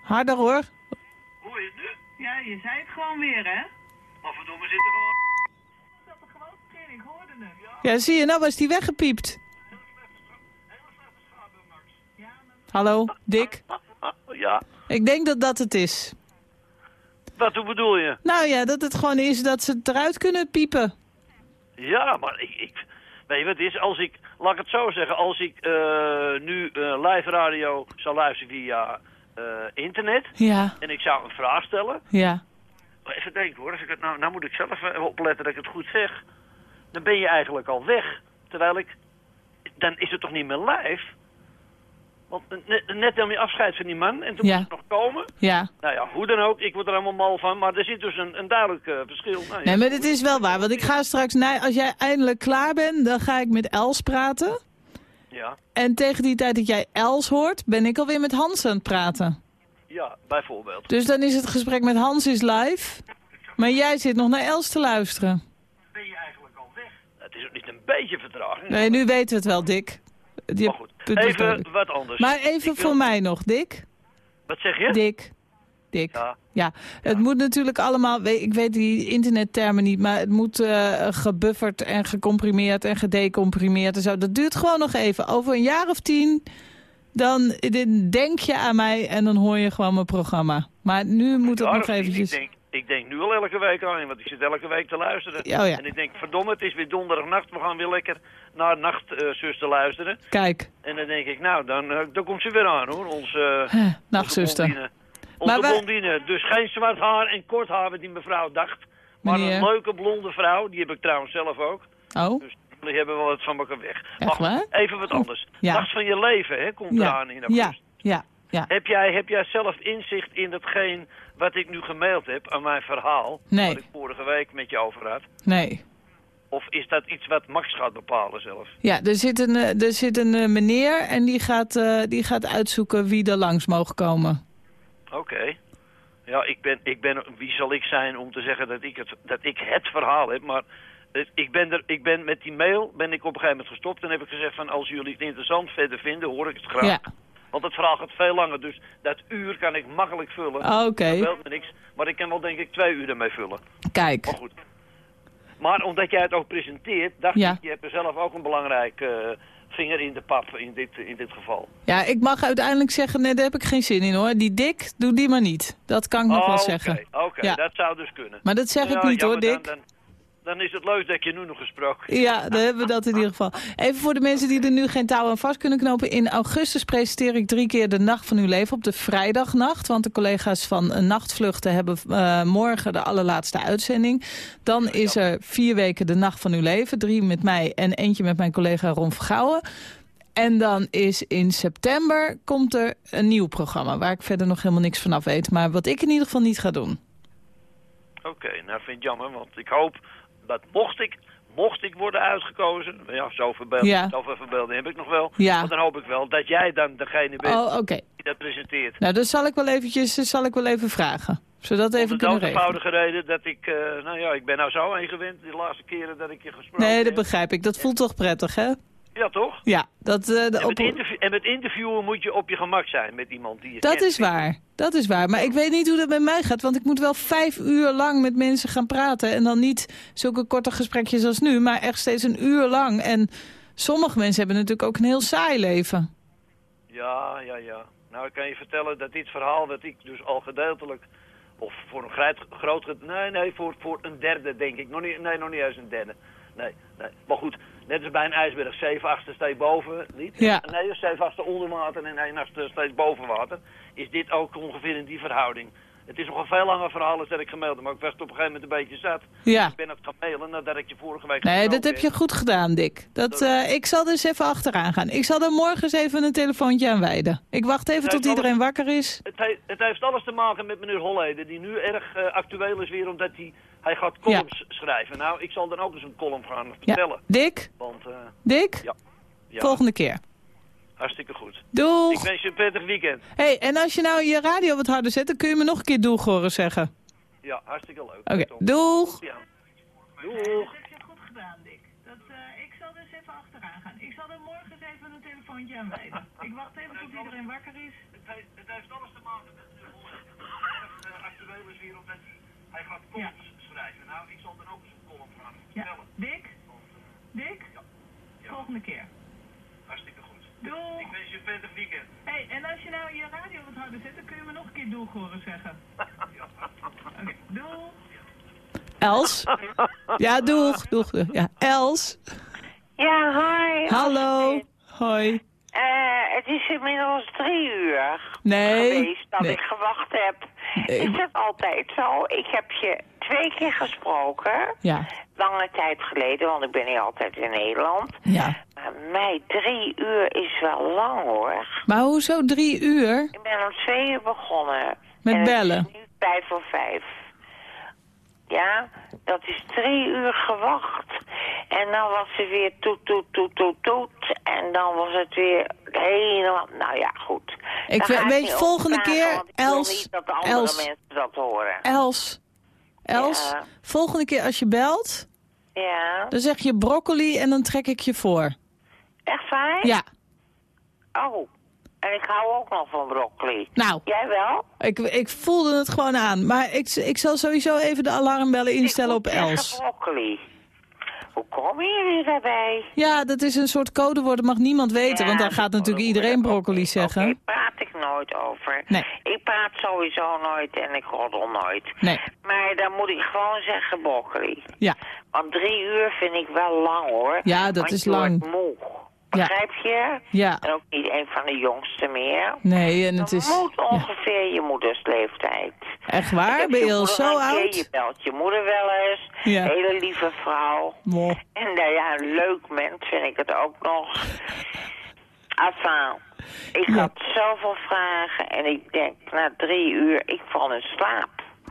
Harder hoor. Hoor je het nu? Ja, je zei het gewoon weer, hè? Maar verdomme zit er gewoon... Dat er gewoon in, ik hoorde het. Ja, zie je, nou was die weggepiept. Hallo, Dick. *laughs* Ja. Ik denk dat dat het is. Wat hoe bedoel je? Nou ja, dat het gewoon is dat ze het eruit kunnen piepen. Ja, maar ik, ik... Weet je wat het is? Als ik... Laat ik het zo zeggen. Als ik eh, nu eh, live radio zou luisteren via eh, internet... Ja, En ik zou een vraag stellen... ja. Even denken hoor. Als ik het nou, nou moet ik zelf even opletten dat ik het goed zeg. Dan ben je eigenlijk al weg. Terwijl ik... Dan is het toch niet meer live? Want net, net nam je afscheid van die man en toen Ja. moest het nog komen. Ja. Nou ja, hoe dan ook, ik word er helemaal mal van. Maar er zit dus een, een duidelijk eh, verschil. Nou, ja. Nee, maar dit is wel waar. Want ik ga straks, na, als jij eindelijk klaar bent, dan ga ik met Els praten. Ja, En tegen die tijd dat jij Els hoort, ben ik alweer met Hans aan het praten. ja, bijvoorbeeld. Dus dan is het gesprek met Hans is live. Maar jij zit nog naar Els te luisteren. Ben je eigenlijk al weg? Het is ook niet een beetje vertraging. Nee, nu weten we het wel, Dick. Maar goed, even wat anders. Maar even Ik wil- voor mij nog, Dick. Wat zeg je? Dick. Dick. Ja. Ja, het moet natuurlijk allemaal, ik weet die internettermen niet, maar het moet eh, gebufferd en gecomprimeerd en gedecomprimeerd en zo. Dat duurt gewoon nog even. Over een jaar of tien, dan eh, denk je aan mij en dan hoor je gewoon mijn programma. Maar nu moet het nog eventjes... Ik denk, ik denk nu al elke week aan, want ik zit elke week te luisteren. Oh ja. En ik denk, verdomme, het is weer donderdagnacht, we gaan weer lekker naar Nachtzuster luisteren. Kijk, En dan denk ik, nou, dan, eh, dan komt ze weer aan hoor, onze, eh, onze nachtzuster. blondine. Onze blondine. Dus geen zwart haar en kort haar, wat die mevrouw dacht. Maar Meneer. een leuke blonde vrouw, die heb ik trouwens zelf ook. Oh, Dus jullie hebben wel het van elkaar weg. Echt Maar waar? even wat anders. Ja. Nacht van je leven, hè, komt eraan in augustus. ja, ja, ja. Heb jij, heb jij zelf inzicht in datgene wat ik nu gemaild heb aan mijn verhaal? Nee. Wat ik vorige week met je over had? Nee. Of is dat iets wat Max gaat bepalen zelf? Ja, er zit een, eh, er zit een eh, meneer en die gaat, eh, die gaat uitzoeken wie er langs mogen komen. Oké. Ja, ik ben, ik ben, wie zal ik zijn om te zeggen dat ik het, dat ik het verhaal heb, maar ik ben, er, ik ben met die mail ben ik op een gegeven moment gestopt en heb ik gezegd van als jullie het interessant verder vinden, hoor ik het graag. Ja. Want het verhaal gaat veel langer, dus dat uur kan ik makkelijk vullen. Ah, oké. Dat belt me niks, maar ik kan wel denk ik twee uur ermee vullen. Kijk, Maar goed. Maar omdat jij het ook presenteert, dacht Ja. ik, je hebt er zelf ook een belangrijk eh, vinger in de pap in dit, in dit geval. ja, ik mag uiteindelijk zeggen, nee, daar heb ik geen zin in hoor. Die dik, doe die maar niet. Dat kan ik nog Oh, wel zeggen. Oké, Ja. dat zou dus kunnen. Maar dat zeg ik Ja, niet hoor, Dick. Dan, dan, dan is het leuk dat je nu nog gesproken Ja, dan hebben we dat in ieder geval. Even voor de mensen die er nu geen touw aan vast kunnen knopen. In augustus presenteer ik drie keer de Nacht van Uw Leven op de vrijdagnacht. Want de collega's van Nachtvluchten hebben eh, morgen de allerlaatste uitzending. Dan is er vier weken de Nacht van Uw Leven. Drie met mij en eentje met mijn collega Ron Vergouwen. En dan is in september komt er een nieuw programma... waar ik verder nog helemaal niks vanaf weet. Maar wat ik in ieder geval niet ga doen. Oké, nou vind ik jammer, want ik hoop dat mocht ik, mocht ik worden uitgekozen... Ja, zoveel, Ja. verbeelding heb ik nog wel. Ja. Dan hoop ik wel dat jij dan degene bent Oh, die dat presenteert. Nou, dat zal ik wel eventjes zal ik wel even vragen. Zodat even Om de kunnen regelen. eenvoudige reden dat ik... eh, nou ja, ik ben nou zo ingewend de laatste keren dat ik je gesproken Nee, dat heb. begrijp ik. Dat voelt toch prettig, hè? Ja, toch? Ja, dat, eh, de En met, op... interview- en met interviewen moet je op je gemak zijn met iemand die je dat kent. is waar. Dat is waar. Maar ik weet niet hoe dat met mij gaat. Want ik moet wel vijf uur lang met mensen gaan praten. En dan niet zulke korte gesprekjes als nu. Maar echt steeds een uur lang. En sommige mensen hebben natuurlijk ook een heel saai leven. Ja, ja, ja. Nou, ik kan je vertellen dat dit verhaal dat ik dus al gedeeltelijk... Of voor een groot, Nee, nee, voor, voor een derde denk ik. Nog niet, nee, nog niet eens een derde. Nee, nee. Maar goed, net als bij een ijsberg. Zeven achtste steeds boven, niet? Ja. Nee, zeven achtste onder water en één achtste steeds boven water. Is dit ook ongeveer in die verhouding. Het is nog een veel langer verhaal dan dat ik gemeld heb. Maar ik was op een gegeven moment een beetje zat. Ja. Ik ben het gaan mailen nadat ik je vorige week Nee, dat heb je goed gedaan, Dick. Dat, eh, ik zal eens even achteraan gaan. Ik zal er morgen eens even een telefoontje aan wijden. Ik wacht even tot alles- iedereen wakker is. Het, he- het heeft alles te maken met meneer Hollede, die nu erg eh, actueel is weer, omdat hij, hij gaat columns schrijven. Nou, ik zal dan ook eens een column gaan Ja. vertellen. Dick, Want, eh, Dick, ja, ja, volgende keer. hartstikke goed. Ik Doeg! wens je een prettig weekend. hey, en als je nou je radio wat harder zet, dan kun je me nog een keer doeg horen zeggen. Ja, hartstikke leuk. Oké, doeg! Ja. Doeg! goed gedaan, Dick. Dat, ik zal dus even achteraan gaan. Ik zal er morgen eens even een telefoontje aan wijden. Ik wacht even tot iedereen wakker is. Het heeft, het heeft alles te maken met eh, actueel is weer, omdat hij, hij gaat columns schrijven. Nou, ik zal dan ook eens een column gaan vertellen. Dick, Dick, volgende keer. Hartstikke goed. Doeg! Ik wens je een prettig weekend. hey, en als je nou je radio wat harder zet, dan kun je me nog een keer doeg horen zeggen. *laughs* Oké, doeg! Els? Ja, doeg, doeg. doeg. Ja, Els? Ja, hi. Hallo. Hoi. Eh, het is inmiddels drie uur Nee. geweest dat nee. ik gewacht heb. Nee. Is dat altijd zo? Ik heb je twee keer gesproken. Ja. Lange tijd geleden, want ik ben niet altijd in Nederland. Ja. Maar mij drie uur is wel lang hoor. Maar hoezo drie uur? Ik ben om twee uur begonnen. Met En bellen? is nu vijf voor vijf. Ja, dat is drie uur gewacht. En dan was er weer toet, toet, toet, toet, toet. En dan was het weer helemaal... Nou ja, goed. Ik ik weet niet volgende keer, wil Els, niet dat de andere Els. mensen dat horen. Els. Els, Ja. volgende keer als je belt, Ja, dan zeg je broccoli en dan trek ik je voor. echt waar? Ja. Oh, en ik hou ook nog van broccoli. Nou, Jij wel? ik, ik voelde het gewoon aan. Maar ik, ik zal sowieso even de alarmbellen instellen op Els. broccoli. Hoe komen jullie daarbij? Ja, dat is een soort codewoord, dat mag niemand weten. Ja, want dan gaat natuurlijk iedereen broccoli zeggen. Daar praat ik nooit over. Nee. Ik praat sowieso nooit en ik roddel nooit. Nee. Maar dan moet ik gewoon zeggen broccoli. Ja. Want drie uur vind ik wel lang hoor. Ja, dat Want is lang. wordt moe. Begrijp je? Ja. En ook niet een van de jongste meer. Nee, en het is... moet ongeveer je moeders leeftijd. Echt waar? Ben je al zo oud? Je belt je moeder wel eens. Ja. Hele lieve vrouw. Moh. En nou ja, een leuk mens vind ik het ook nog. Enfin, ik Ja. had zoveel vragen en ik denk na drie uur, ik val in slaap.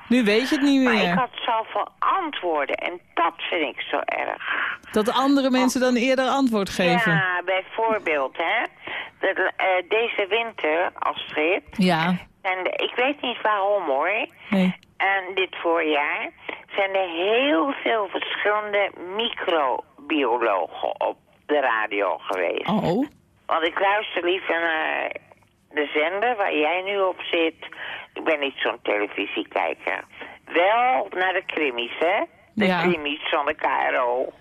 Nu weet je het niet Maar ik meer. had zoveel antwoorden en dat vind ik zo erg. Dat andere mensen dan eerder antwoord geven. Ja, bijvoorbeeld, hè. Dat, eh, deze winter, Astrid, Ja. en de- ik weet niet waarom hoor, Nee. en dit voorjaar zijn er heel veel verschillende microbiologen op de radio geweest. Oh. Want ik luister liever naar de zender waar jij nu op zit. Ik ben niet zo'n televisiekijker. Wel naar de krimis, hè? De Ja. krimis van de KRO.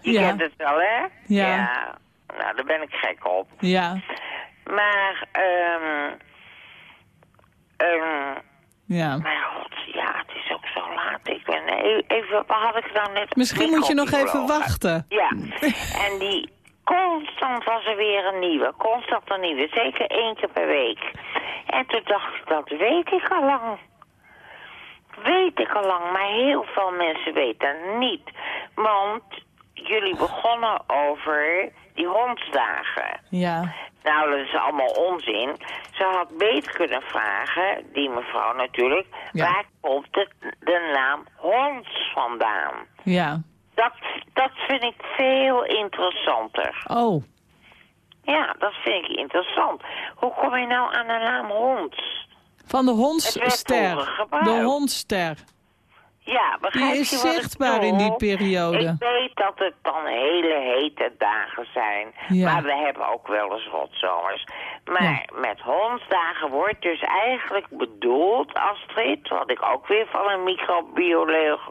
Je Ja. kent het wel, hè? Ja. Nou, daar ben ik gek op. Ja. Maar, ehm... ehm Ja. mijn god, ja, het is ook zo laat. Ik ben e- even, wat had ik nou net? Misschien moet je nog even wachten. Ja, *laughs* en die constant was er weer een nieuwe, constant een nieuwe, zeker één keer per week. En toen dacht ik, dat weet ik al lang. Weet ik al lang, maar heel veel mensen weten het niet. Want jullie begonnen over die hondsdagen. Ja. Nou, dat is allemaal onzin. Ze had beter kunnen vragen, die mevrouw natuurlijk, Ja. waar komt het, de naam honds vandaan? Ja. Dat, dat vind ik veel interessanter. Oh. Ja, dat vind ik interessant. Hoe kom je nou aan de naam hond? Van de hondster. De hondster. Ja, begrijp Die is je wat ik zichtbaar in die periode. Ik weet dat het dan hele hete dagen zijn. Ja. Maar we hebben ook wel eens rotzomers. Maar met hondsdagen wordt dus eigenlijk bedoeld, Astrid... wat ik ook weer van een microbioloog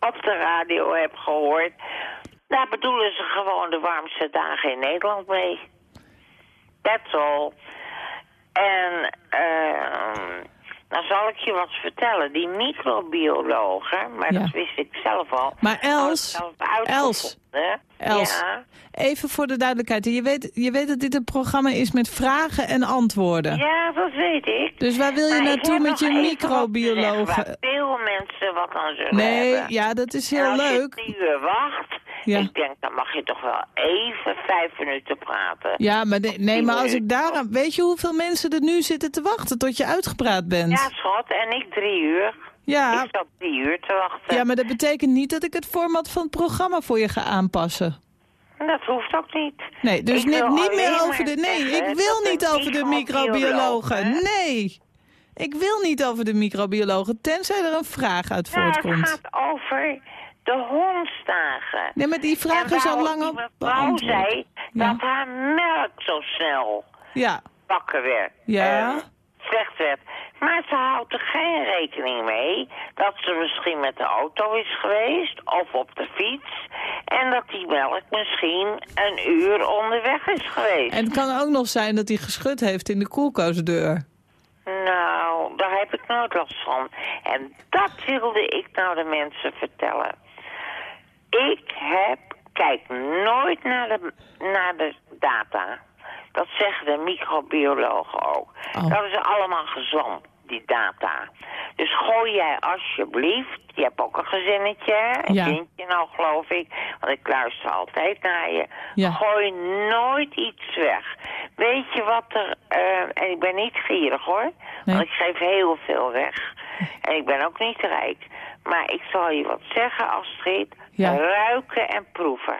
op de radio heb gehoord... daar bedoelen ze gewoon de warmste dagen in Nederland mee. That's all. En... ehm nou zal ik je wat vertellen. Die microbiologen, maar Ja. dat wist ik zelf al. Maar Els, Els, Els, Ja. even voor de duidelijkheid. Je weet, je weet dat dit een programma is met vragen en antwoorden. ja, dat weet ik. Dus waar wil je Maar naartoe met je Waar veel mensen wat aan zullen Nee, hebben. ja, dat is heel als je leuk. drie uur wacht, Ja. ik denk, dan mag je toch wel even vijf minuten praten. Ja, maar nee, nee, maar als ik daar... Weet je hoeveel mensen er nu zitten te wachten tot je uitgepraat bent? Ja, schat, en ik drie uur. Ja. Ik zat drie uur te wachten. Ja, maar dat betekent niet dat ik het format van het programma voor je ga aanpassen. Dat hoeft ook niet. Nee, dus niet, niet meer over de... Nee, ik wil niet over de microbiologen. Nee. Ik wil niet over de microbiologen, tenzij er een vraag uit Nou, het voortkomt. gaat over de hondsdagen. Nee, maar die vraag is al lang op mevrouw zei Ja. dat haar melk zo snel Ja, bakken werd. Ja. eh, slecht werd. Maar ze houdt er geen rekening mee dat ze misschien met de auto is geweest of op de fiets. En dat die melk misschien een uur onderweg is geweest. en het kan ook nog zijn dat hij geschud heeft in de koelkastdeur. Nou, daar heb ik nooit last van. En dat wilde ik nou de mensen vertellen. Ik heb, kijk nooit naar de, naar de data. Dat zeggen de microbiologen ook. Oh. Dat is allemaal gezond, die data. Dus gooi jij alsjeblieft, je hebt ook een gezinnetje, hè? een Ja. kindje nou geloof ik, want ik luister altijd naar je. Ja. Gooi nooit iets weg. Weet je wat er, eh, en ik ben niet gierig hoor, Nee. want ik geef heel veel weg. En ik ben ook niet rijk. Maar ik zal je wat zeggen, Astrid. Ja. Ruiken en proeven.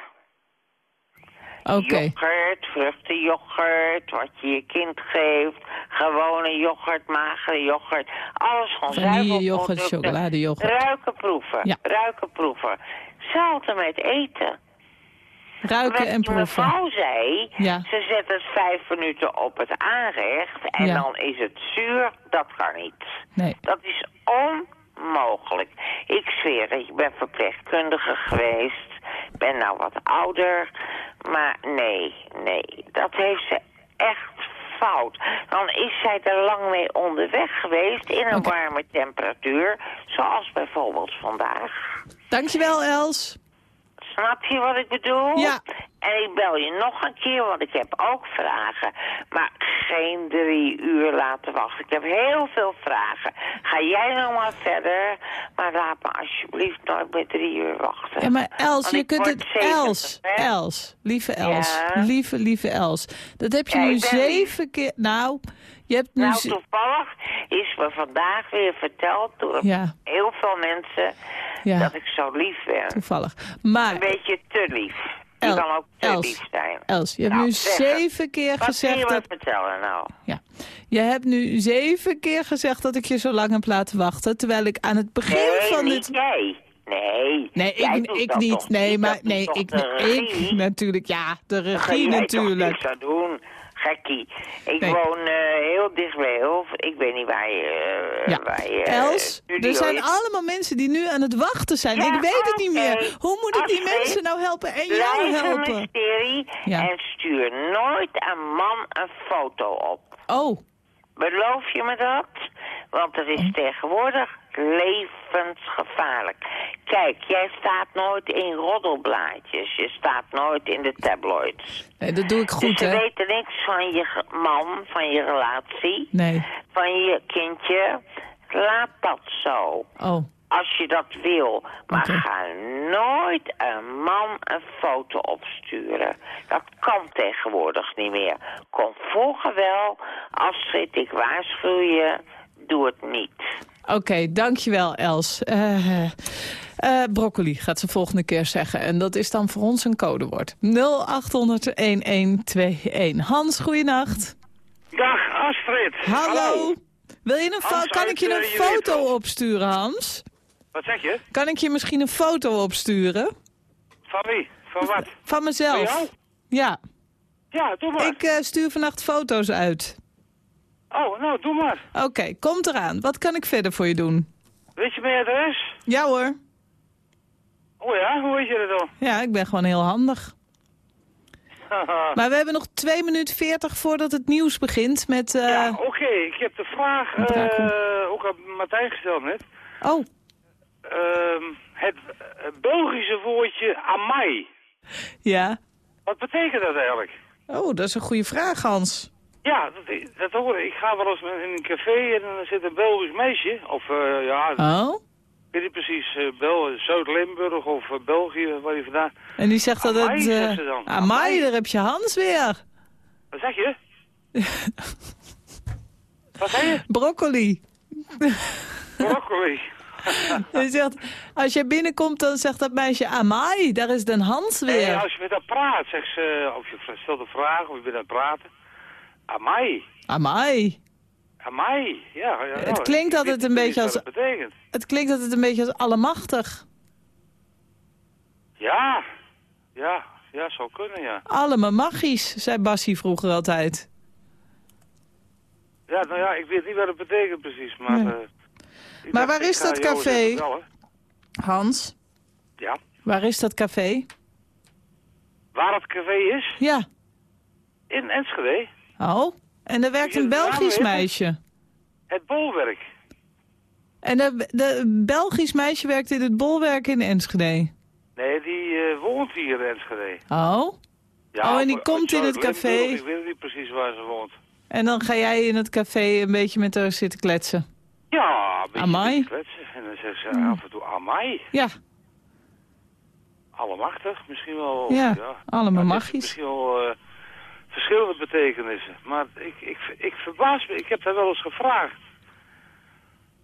Oké. Yoghurt, vruchtenyoghurt, wat je je kind geeft. Gewone yoghurt, magere yoghurt. Alles van Vanilleyoghurt, zuivelproducten. chocoladeyoghurt. Ruiken, proeven. Ja. Ruiken, proeven. Met eten. Ruiken Wat en proeven. mevrouw zei, Ja. ze zet het vijf minuten op het aanrecht en Ja. dan is het zuur. Dat kan niet. Nee. Dat is onmogelijk. Ik zweer. Ik ben verpleegkundige geweest. Ik ben nou wat ouder. Maar nee, nee. Dat heeft ze echt fout. Dan is zij er lang mee onderweg geweest in een warme temperatuur. Zoals bijvoorbeeld vandaag. Dankjewel, Els. Snap je wat ik bedoel? Ja. En ik bel je nog een keer, want ik heb ook vragen. Maar geen drie uur laten wachten. Ik heb heel veel vragen. Ga jij nou maar verder. Maar laat me alsjeblieft nooit bij drie uur wachten. Ja, maar Els, Want je kunt het... 70, Els, hè? Els, lieve Els, Ja? lieve, lieve Els. Dat heb je Ja, nu zeven keer... Nou, je hebt nu... Nou, toevallig is me vandaag weer verteld door Ja. heel veel mensen dat ik zo lief ben. Toevallig. Maar... Een beetje te lief. El- kan ook te lief zijn. Els, je hebt Nou, nu het. zeven keer Wat wil gezegd dat... vertellen nou? Ja. Je hebt nu zeven keer gezegd dat ik je zo lang heb laten wachten... terwijl ik aan het begin nee, van niet dit... jij. Nee, Nee, jij ik, ik niet. Nee, maar nee, ik, ik natuurlijk. Ja, de regie natuurlijk. niks aan doen, gekkie. Ik Nee. woon eh, heel dicht bij Hilf. Ik weet niet waar je... eh, Ja. waar je Els, er zijn is. allemaal mensen die nu aan het wachten zijn. Ja, ik weet het niet meer. Hoe moet ik die mensen nou helpen en jou helpen? mysterie Ja. en stuur nooit een man een foto op. Oh, Beloof je me dat? Want het is tegenwoordig levensgevaarlijk. Kijk, jij staat nooit in roddelblaadjes. Je staat nooit in de tabloids. nee, dat doe ik dus goed, ze hè? weten niks van je man, van je relatie, Nee. van je kindje. Laat dat zo. Oh, Als je dat wil. Maar ga nooit een man een foto opsturen. Dat kan tegenwoordig niet meer. Kon vroeger wel. Astrid, ik waarschuw je. Doe het niet. Oké, dankjewel Els. Eh, eh, broccoli gaat ze volgende keer zeggen. En dat is dan voor ons een codewoord. 0800-1121. Hans, goeienacht. Dag Astrid. Hallo. Wil je een Hans kan ik je eh, een je weet foto opsturen, Hans? Wat zeg je? Kan ik je misschien een foto opsturen? Van wie? Van wat? Van mezelf. Van jou? Ja. Ja, doe maar. Ik stuur vannacht foto's uit. Oh, nou, doe maar. Oké, komt eraan. Wat kan ik verder voor je doen? Weet je mijn adres? Ja hoor. Oh ja, hoe weet je dat dan? Ja, ik ben gewoon heel handig. *laughs* Maar we hebben nog 2 minuten 40 voordat het nieuws begint met... eh, Ja, oké. Ik heb de vraag eh, ook aan Martijn gesteld net. Oh, Ehm, het eh, Belgische woordje amai. ja. Wat betekent dat eigenlijk? Oh, dat is een goede vraag, Hans. Ja, dat, dat hoor ik. Ik ga wel eens in een café en dan zit een Belgisch meisje. Of eh, ja, Oh? ik weet niet precies, Bel Zuid-Limburg of eh, België, waar je vandaan. En die zegt dat Amai, het... zegt ze dan. Amai, daar heb je Hans weer. Wat zeg je? *laughs* Wat zeg je? Broccoli. Broccoli. *laughs* Hij zegt, als je binnenkomt, dan zegt dat meisje... Amai, daar is Den Hans weer. Nee, als je met haar praat, zegt ze, of je stelt een vraag of je bent aan het praten. Amai. Amai. Amai. Ja, ja, Het klinkt altijd weet een niet beetje wat als- het betekent. Het klinkt altijd een beetje als allemachtig. Ja. Ja. Ja, zou kunnen, ja. Allemaal magisch, zei Bassie vroeger altijd. Ja, nou ja, ik weet niet wat het betekent precies, maar... Nee. eh, Maar waar is dat café? Hans, Ja. waar is dat café? Waar het café is? Ja. In Enschede. Oh, en er werkt een Belgisch meisje. Het bolwerk. En de, de Belgisch meisje werkt in het bolwerk in Enschede. Nee, die eh, woont hier in Enschede. Oh, Ja, Oh, en die komt in het café? Ik weet niet precies waar ze woont. en dan ga jij in het café een beetje met haar zitten kletsen. Ja, een beetje Amai. kletsen. En dan zegt ze af en toe amai. Ja, Allemachtig, misschien wel. Ja, ja. magisch. Misschien wel eh, verschillende betekenissen. Maar ik, ik, ik verbaas me, ik heb daar wel eens gevraagd.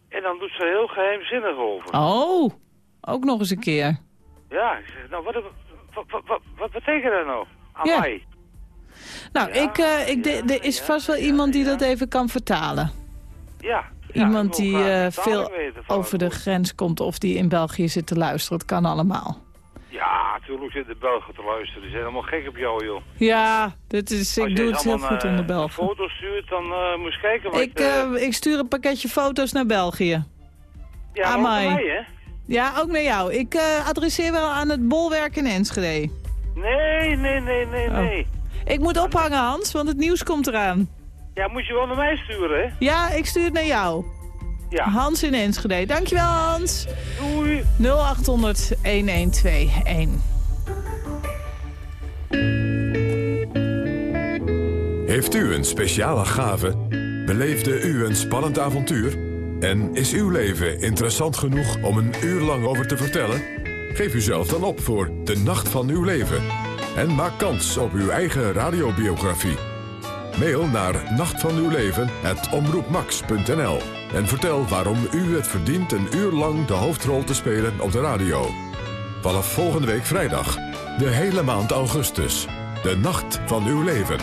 En dan doet ze er heel geheimzinnig over. oh, ook nog eens een keer. Ja, ik zeg, nou, wat, wat, wat, wat, wat betekent dat nou? Amai. Nou, ik, eh, ik, de- er is vast wel iemand die dat even kan vertalen. Ja. ja, Iemand die eh, vertaling veel over de grens komt of die in België zit te luisteren. Het kan allemaal. Ja, natuurlijk zitten de Belgen te luisteren. Die zijn allemaal gek op jou, joh. Ja, dit is, Als ik je doe het heel goed eh, onder Belgen. foto's stuurt, dan eh, moet je kijken wat Ik, je... eh, ik stuur een pakketje foto's naar België. ja, bij mij, hè? Ja, ook naar jou. Ik adresseer wel aan het bolwerk in Enschede. Nee, nee, nee, nee, Oh. nee. Ik moet ophangen, Hans, want het nieuws komt eraan. Ja, moet je wel naar mij sturen, hè? Ja, ik stuur het naar jou. Ja. Hans in Enschede. Dankjewel, Hans. Doei. 0800 1121. Heeft u een speciale gave? Beleefde u een spannend avontuur? En is uw leven interessant genoeg om een uur lang over te vertellen? Geef uzelf dan op voor De Nacht van Uw Leven. En maak kans op uw eigen radiobiografie. Mail naar nachtvanuwleven.omroepmax.nl En vertel waarom u het verdient een uur lang de hoofdrol te spelen op de radio. Vanaf volgende week vrijdag, de hele maand augustus. De Nacht van Uw Leven.